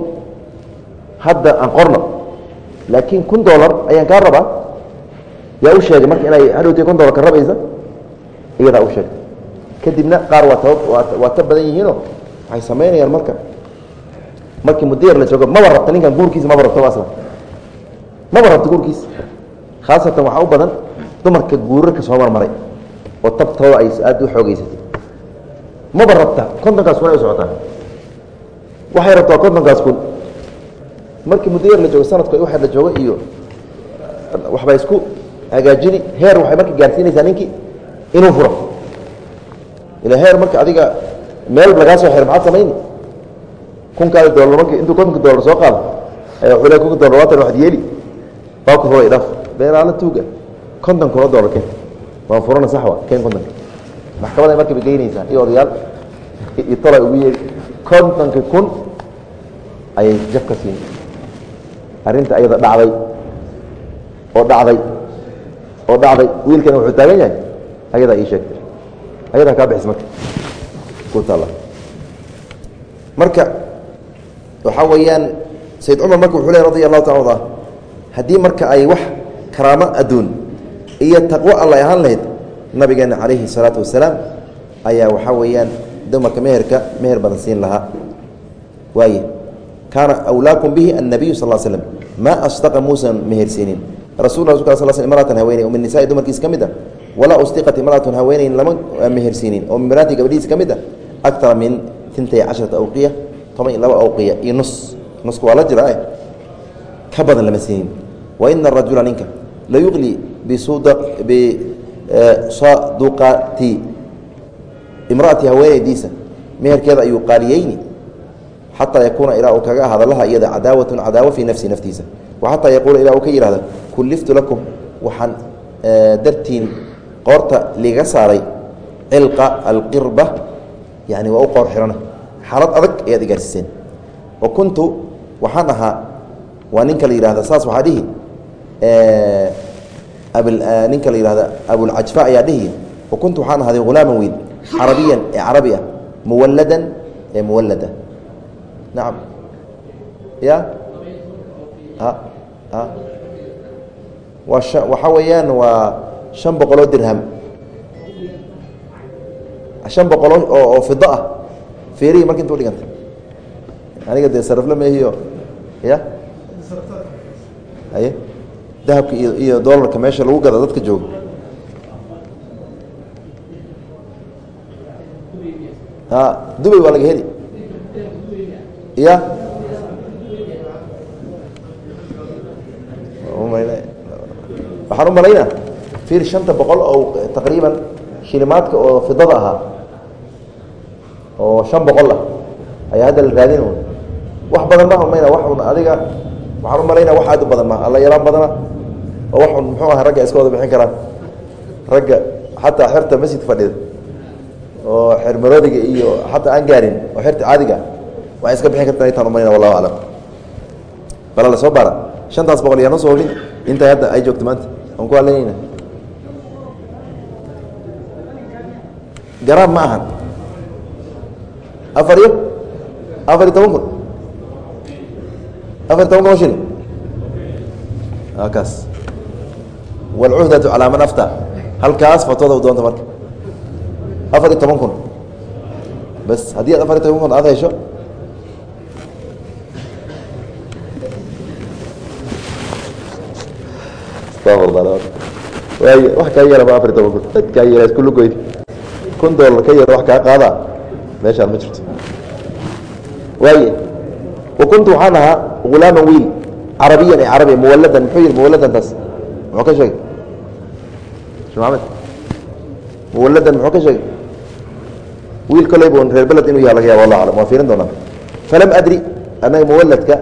hadda aan qorno laakiin kun dolar ayaan kaa rabaa. Yaa u sheegay marka inay hadhowtay kun dolar ka rabaysa? Iyadaa u sheegtay kadibna qaar waa taba waa ta badan yihiinoo waxay samaynayaan marka. Markii muddo yar la joogo maba rabta ninkan guurkiisa maba rabto asla maba rabto guurkiisa khaasatan waxaa u badan dumarka guurarka soo marmaray oo tabtooda ay aada u xoogeysatay maba rabta kontonkaas kun ay u socotaa waxay rabtaa kontonkaas kun. Markii muddo yar la joogo sanadku wax la joogo iyo waxbay isku hagaajini. Heer waxay marka gaarsiinaysaa ninkii inuu furo. Ila heer marka adiga meel lagaa soo xiro maxaad samayni? Kunkaadi dolar marki intuu kontonka dolar soo qaado ayaa wuxuu le kunka dolar labaatan waxad yeeli. Waa ku furay dhaf beeraala tuuga konton kuna dolar ken waan furana sax wa ken kontonka maxkamaday marka bay geynaysaa iyo odayaal iyo tolay ugu yeeri kontonka kun ayay jaf siin. Arrinta ayada dhacday oo dhacday oo dhacday. Wiilkana wuxuu taagan yahay? Ayadaa ii sheegtay. Ayadaa kaa bixis marka. Ku taalla marka waxaa weeyaan sayd cumar marka wuxuu ley radi allahu taala haddii marka ay wax karaamo adduun iyo taqwo alla ahaan lahayd nabigeena calayhi الsalaatu wasalaam ayaa waxaa weeyaan dumarka meherka meher badan siin lahaa waaye kaana awlaakum bihi annabiyu sal slm maa asdaqa muusan mehersiinin rasul haweeney oo min nisaai dumarkiisa ka mid a walaa usdiqat imraatun haweeneyn lama mehersiinin oo min gabadhiisa ka mid a akara min intay casharata awqiya toban iyo laba awqiya iyo nus nusku waa la jira ka badan lama siinin wa ina arajula ninka la yuqli bisaduqati imraati haweeneydiisa meherkeeda ayuu qaaliyeyni xataa yakuuna ilaa uu kaga ahaado laha iyada cadaawatun cadaawo fii nafsi naftiisa. Wa xataa yaquula ilaa uu ka yihahdo kulliftu lakum waxaan dartiin qoorta liga saaray cilqa alqirba yani waa u qoor xihana xaalad adag ayaad igaarsiiseen wa kuntu waxaan ahaa waa ninka la yihahda saas waxaa dhihi ninka la yihahda abulcajfa ayaa dhihi wa kuntu waxaan ahaaday hulaaman weyn carabiyan ee carabi ah muwalladan ee muwallada nacam ya waa waxaa weeyaan waa shan boqoloo dirham shan boqoloo oo fido ah feerihi marka inta udhiganta aniga dee sarafla meehiyo ya haye dahabka iyo dolarka meesha lagu gada dadka jooga dubay waa laga heli. Ya waxaan u malaynaa fiir shanta boqol oo taqriiban shilimaadka oo fidada ahaa oo shan boqol ah ayaa hadda la raadin wax badan ma umayna wax un adiga waxaan u malaynaa wax aad u badan ma alla yaraan badana oo wax un muxuu aha ragga iska wada bixin karaan. Ragga xataa xerta masjidka fadhida oo xermaroodiga iyo xataa aan gaarin oo xerta caadiga waxay iska bixin kartaa intaan umalayna wallahu aclam. Bala la soo baara. Shantaas boqol yaa noo soo hobin intay hadda ay joogto maanta. Aan ku hadlaynayna garaam ma ahan. Afar iyo? Afar iyo toban kun. Afar iyo toban kun oo shilin. Kaas. Wاlcuhdatu calaa man afta halkaas fatwada u doonta marka afar iyo toban kun. Bas haddii aad afar iyo toban kun aad hesho wax kaa yaraba afar iyo toban kun. Kaa yara isku lugoyd kun dolar ka yar wax kaa qaada. Meeshaan ma jirto. Waay wa kuntu waxaan ahaa hulaaman wiil carabiyan ee carabiya muwalladan muxuu yihi muwalladan taas muxuu ka sheegay? Shee maxamed muwalladan muxuu ka sheegay wiil koley bu reer beled inuu yaha laga yaba wallah aclam waan fiirin doonaa falam adri annaga muwalladka.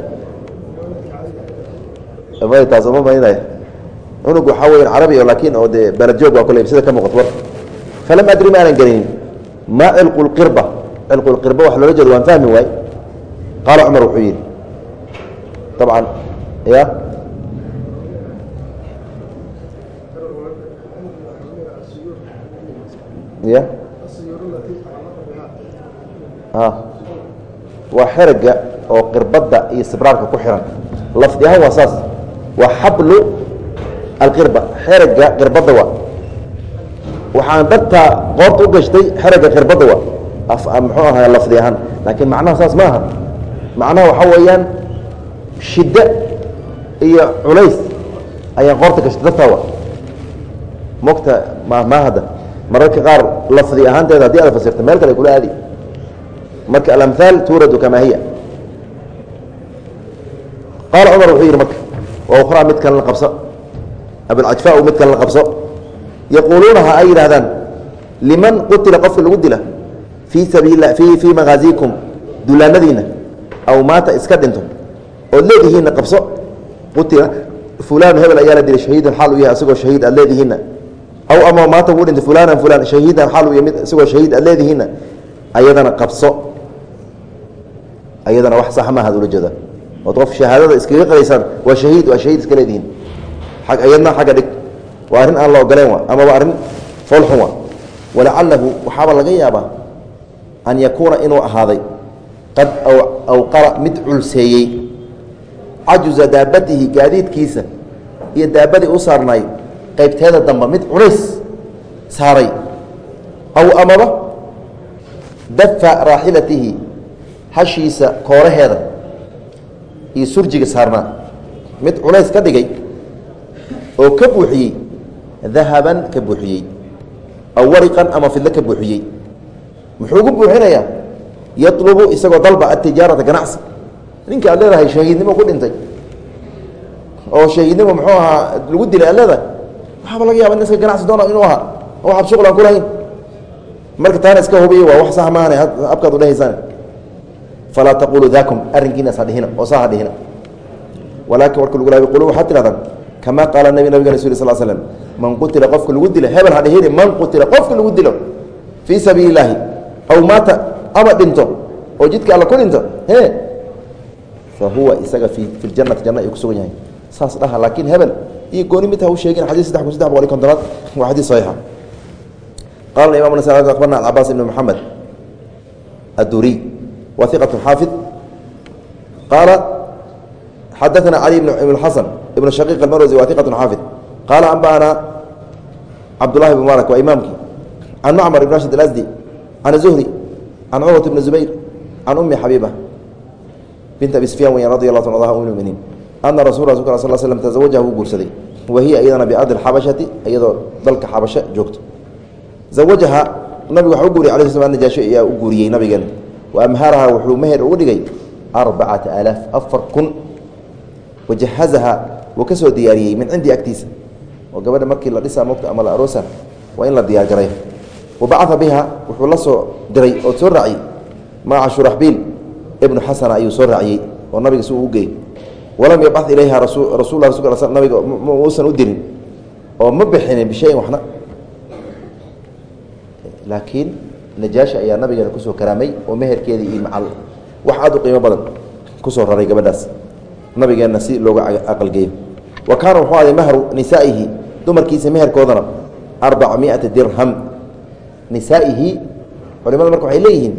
May taas uma maynaya cunug waxaa weya carabi o laakiin oo dee beled joog waa koley sida ka muuqato war. Falam adri ma aanan gelinin maa cilqu lqirba cilqu lqirba wax loola jeedo waan fahmi waay. Qaala cumar wuxuu yidhi dabcan ya ya waa xerega oo qirbadda iyo sibraarka ku xiran. Lafdi ahaan waa saas. Waa xablu alqirba. Xerega qirbadda waa. Waxaan dhartaa qoorta u gashtay xerega qirbadda waa. Muxuu ahaa lafdi ahaan. Laakiin macnaha saas ma aha. Macnaha waxaa weeyaan shiddo iyo culays ayaan qoorta gashtay dartaa wa mogta ma mararka qaar lafdi ahaanteeda haddii aad fasirta meel kale kula aadi marka alamhaal tuuradu kamaa hiya. Qaala cumar wuxuu yidhi marka wa ukhraa mid kale la qabso. Abulcajfaa mid kale la qabso. Yaquuluunaha ay yidhahdaan liman qutila qofka lagu dila fii sabiil i fii maghaaziikum dulaanadiina aw maata iska dhinto ood leedihiinna qabso qutila fulaan hebel ayaa la dilay shahiidan xaal u yahay asagoo shahiid aad leedihiinna. Aw ama maata wuu dhintay fulaanan fulaan shahiidan xaal u yahay mid isagoo shahiid aad leedihiinna ayadana qabso ayadana wax sax maaha ad ula jeeda. Ood qof shahaadada iskaga qadaysaan waa shahiid waa shahiid iska leedihiin. Ayadna xagga dhig. Waa arrin aan la ogoleen wa amaba arrin foolxun wa walacalahu waxaaba laga yaabaa an yakuuna inuu ahaaday qad awqara mid culseeyey. Cajuza daabatihi gaadiidkiisa iyo daabadii u saarnaay qaybteeda dambe mid culays saaray. Aw amaba dafa raaxilatihi hashiisa kooraheeda iyo surjiga saarnaa mid culays ka dhigay oo ka buuxiyey dahaban ka buuxiyey aw wariqan ama fidlo ka buuxiyey. Muxuu gu buuxinayaa yalubu isagoo dalba atijaarata ganacsi. Ninka aad leedahay shahiidnimo ku dhintay. Oo shahiidnimo muxuu ahaa lagu dilay aad leedahay? Waxaaba laga yaba in iska ganacsi doona inuu ahaa. Waxaad shuqul aan ku marka taana iska hubiya waa wax sax maahane abkaad udhehaysaan falaa taquluu dakum arrinkiinas ha dhihina oo saa ha dhihina walaakin warka lagu laabay qulu waxaad tidhahdaan kama qaala nabi nabigana sl sl slm man qutila qofka lagu dilo hebel ha dhihini man qutila qofka lagu dilo fii sabiili aw maata ama dhinto oo jidka alla ku dhinto e fa huwa isaga fi ljanati janna ayuu kusugan yahay saas dhaha laakiin hebel iyo gooni mid ha sheegin xadis saddex kun saddex boqol iyo kontonaad waa xadiis saxiixa qala imam abarna cabaas ibn mxamed aduriy wa iqat xaafid. Qaala xadaثna cali ibn xasan ibn shaqiiq almarwsi wa iqat xaafid. Qaala anba'ana cabdullahi bn mubarak waa imaamkii can macmar ibn rashid alasdi can zuhri can curwat bni zubayr can umi xabiiba bint abi sufyan weyan radi allah ta um muminiin ana rasul rasulk sal slm tazawajaha wuu guursaday. Wa hiya iyadana biardi xabashati iyadoo dalka xabasho joogto. Zawajaha nabigu waxa u guuriyay ala sl najaasho ayaa u guuriyey nabigeena wa amharaha wuxuu meher ugu dhigay arbacata alaaf afar kun wajahazaha wuu ka soo diyaariyey min cindii agtiisa oo gabadha markii la dhisaa mogta ama la aroosa waa in la diyaar garay wa bacaa biha wuxuu la soo diray oo soo raaciyey maca shuraxbiil ibnu xasana ayuu soo raaciyey oo nabiga si uu ugeey walam yabca ilayha rasul nabiga uusan u dirin oo ma bixinin bishayin waxna laakiin najaashi ayaa nabigeena ku soo karaamay oo meherkeedii iyo macal wax aad u qiimo badan ku soo raray gabadhaas. Nabigeenna si looga aqalgeeyo wa kaana wuxuu aday mahru nisaa'ihi dumarkiisa meherkoodana arbaca miata dirham. Nisaa'ihi culimada marka waxay leeyihiin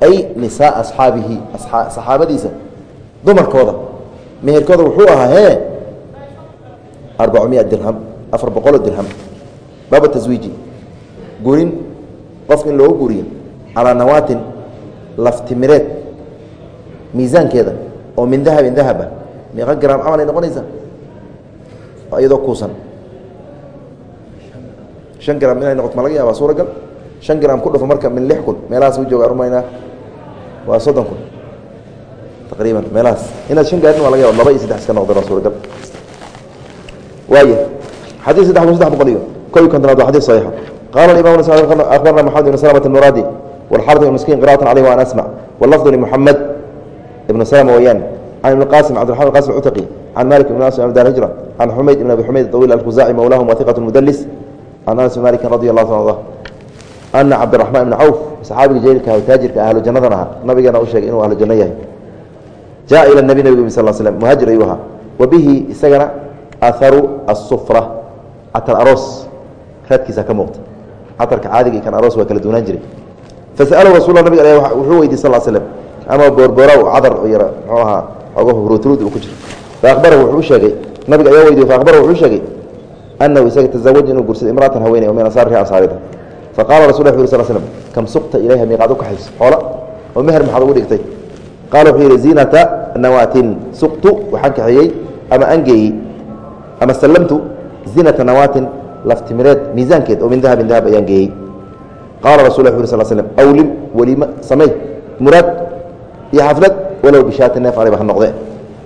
ay nisaa asxaabihi saxaabadiisa dumarkooda. Meherkooda wuxuu ahaa hee arbaca mia dirham afar boqoloo dirham. Baaba taswiiji. Gurin qofka in loogu guriyo calaa nawaatin laftimireed miisaankeeda oo min dahabin dahaba meeqa gram camal ay noqonaysaa? Iyadoo kuusan. Shan gram inay noqoto ma laga yaaba suuragal? Shan gram ku dhufo marka min lix kun. Meelahaas u jooga rumaynaa. Waa soddon kun. Taqriiban meelahaas. Inaad shan gaarin waa laga yaba laba iyo saddex iska noqdo suuragal. Waaya xadii saddex kun saddex boqol iyo kob iyo kontonaad waa xadii saxiixa qala imam abarna maxamed ibn slmt muraadi wاlxarث ibn miskiin qira'at calيh waan asmع wlafظ lmuxamed ibn slm weyaan can ibn qasim cbdiرaحman qasim cutaqi can malik ibn anas dar hijra can xumayd ibn abi xumayd طawil alkhuzaaci mawlahum wahiqaة mudlis can anas bn maliki radi اlah ta ana cabdiraحmaan ibn cawf saxaabiga jailka taajirka ahlu jannadan ahaa nabigeena u sheegay inuu ahlu janno yahay jaءa ilى nabi nabig sal slm muhaajir ayuu ahaa wa bihi isagana aharu الsufra catar aroos raadkiisa ka muuqta catarka caadiga kan aroos waa kala duunaan jiray. Fasalahu rasul nabig wuxuu weydiy sal slm ama boorboora cadar yar mxuu ahaa oga hurutruud uu ku jiro faabarahu wuxuu sheegay nabiga ayaa weydiye faabarahu wuxuu sheegay anahu isaga tazawaja inuu guursaday imraatan haweeney oo min ansaariha ansaarida. Faqala rasul ll sl slm kam suqta ilayha miiqaad u kaxayso xoola oo meher maxaad ugu dhigtay? Qaala wuxuu yidhi ziinata nawaatin suqtu waxaan kaxeeyey ama angeeyey ama sallamtu ziinata nawaatin laftimireed miisaankeed oo min dahabin dahab ayaan geeyey. Qaala rasul ll sl slm awlim weliima samey muraad iyo xaflad walow bishaati neef ariba ha noqde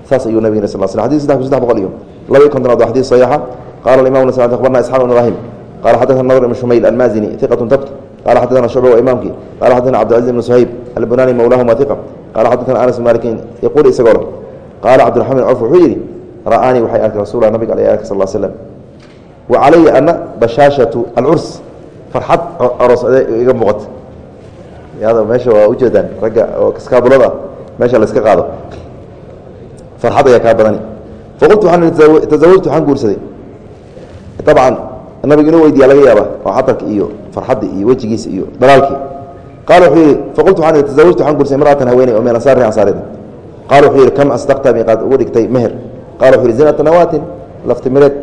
saas ayuu nabig sal sl xadis saddex kun saddex boqol iyo laba iyo kontonaad waa xadiis saxiixa qala imam s abarna isxaq ibn ibrahim qala xadana nadr ibn shumayl almazini iqatun tabt qala xadana shucba wa imaamkii qala xadana cabdilcaziz ibn suhayb albunani mawlahum wa iqa qala xadana anas malikin yaquul isagoo le qaala cabdiraxman cawf wuxuu yidhi ra'aanii waxay arkay rasuula nabiga ala arkay sal slm wa calaya ana bashaashatu alcurs farxad aroos iga muuqata meesha waa ujeedaan ragga oo kaskaabulada meesha layska qaado. Farxad ayaa kaa badani. Faqultu waaan tazawajtu waxaan guursaday. Dabcan nabiga inuu weydiiya laga yaaba oo catarka iyo farxadda iyo wejigiisa iyo dalaalkii qaala wuxuu yihi faqultu waaan tazawajtu waxaan guursaday imraatan haweeney oo min ansaari ansaarida qaala wuxuu yihi kam asdaqta miiqaad ugu dhigtay meher? Qala wuxuu yihi zinata nawaatin laftimireed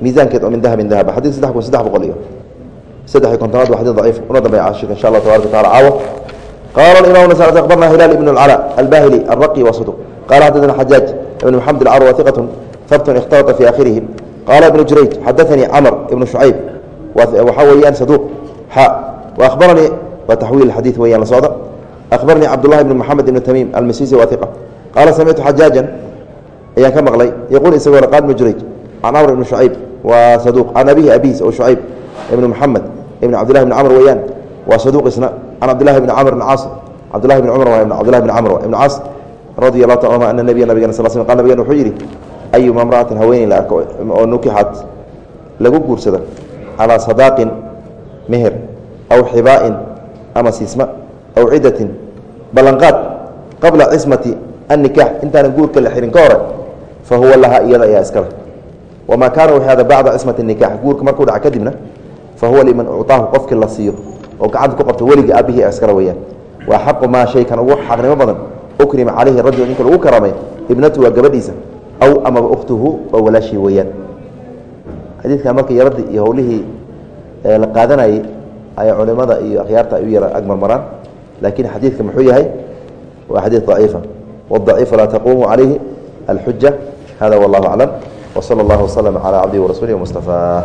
miisaankeed oo min dahabin dahaba xadii saddex kun saddex boqol iyo saddex iyo kontonaad waa xadii daciif una dambeeya cashir insha allah tabaraka wataala caawa. Qala imam nas akhbarna hilaal ibn اlcala albahili alraqi wa saduq qala xadana xajaaj ibn maxamed alcar wahiqatun habtun ikhtalata fi akhirihim qala ibnu jurayj xadaanii camr ibnu shucayb waxaa weeyaan saduuq xa waahbaranii waa taxwiil xadiid weyaan la socda. Akhbaranii cabdullahi ibn maxamed ibn tamiim almisisi wa hiqa qaala samictu xajaajan ayaan ka maqlay can camr ibn shucayb waa saduuq can abihi abiis oo shucayb ibn maxamed ibn cabdillahi bn camr weeyaan waa saduuq isna can cabdillahi bni camr bn caas cabdillahi bn cumar cabdillahi bn camr ibn caas radi allahu taala anhu ana nabiya nabigana sal sl qal nabigan wuxuu yidhi ayuma mra'atin haweeney la arko oo nukixat lagu guursada calaa sadaaqin meher aw xibaa'in ama siisma aw cidatin ballanqaad qabla cismati annikaax intaanan guurka la xirin ka hore fa huwa laha iyada ayaa iskale wamaa kaana waxaada bacda cismati nikaax guurka markuu dhaca kadibna fa huwa liman ucطaahu qofkii la siiyo oo gacanta ku qabta weligii aabihii askara weyaan waa xaqu maa shaykan ugu xaqnimo badan ukrima calayhi rajul ninka lagu karamay ibnatu waa gabadhiisa aw amaba ukhtuhu waa walaashii weeyaan xadiidkan marka yaradii iyo howlihii la qaadanayay ayaa culimada iyo akhyaarta ay u yara agmarmaraan laakiin xadiidka muxuu yahay waa xadiid daciifa wadaciifu laa taquumu calayhi alxuja hada wallahu aclam wsala allahu waslama calaa cabdihi warasuulihi wmustafaa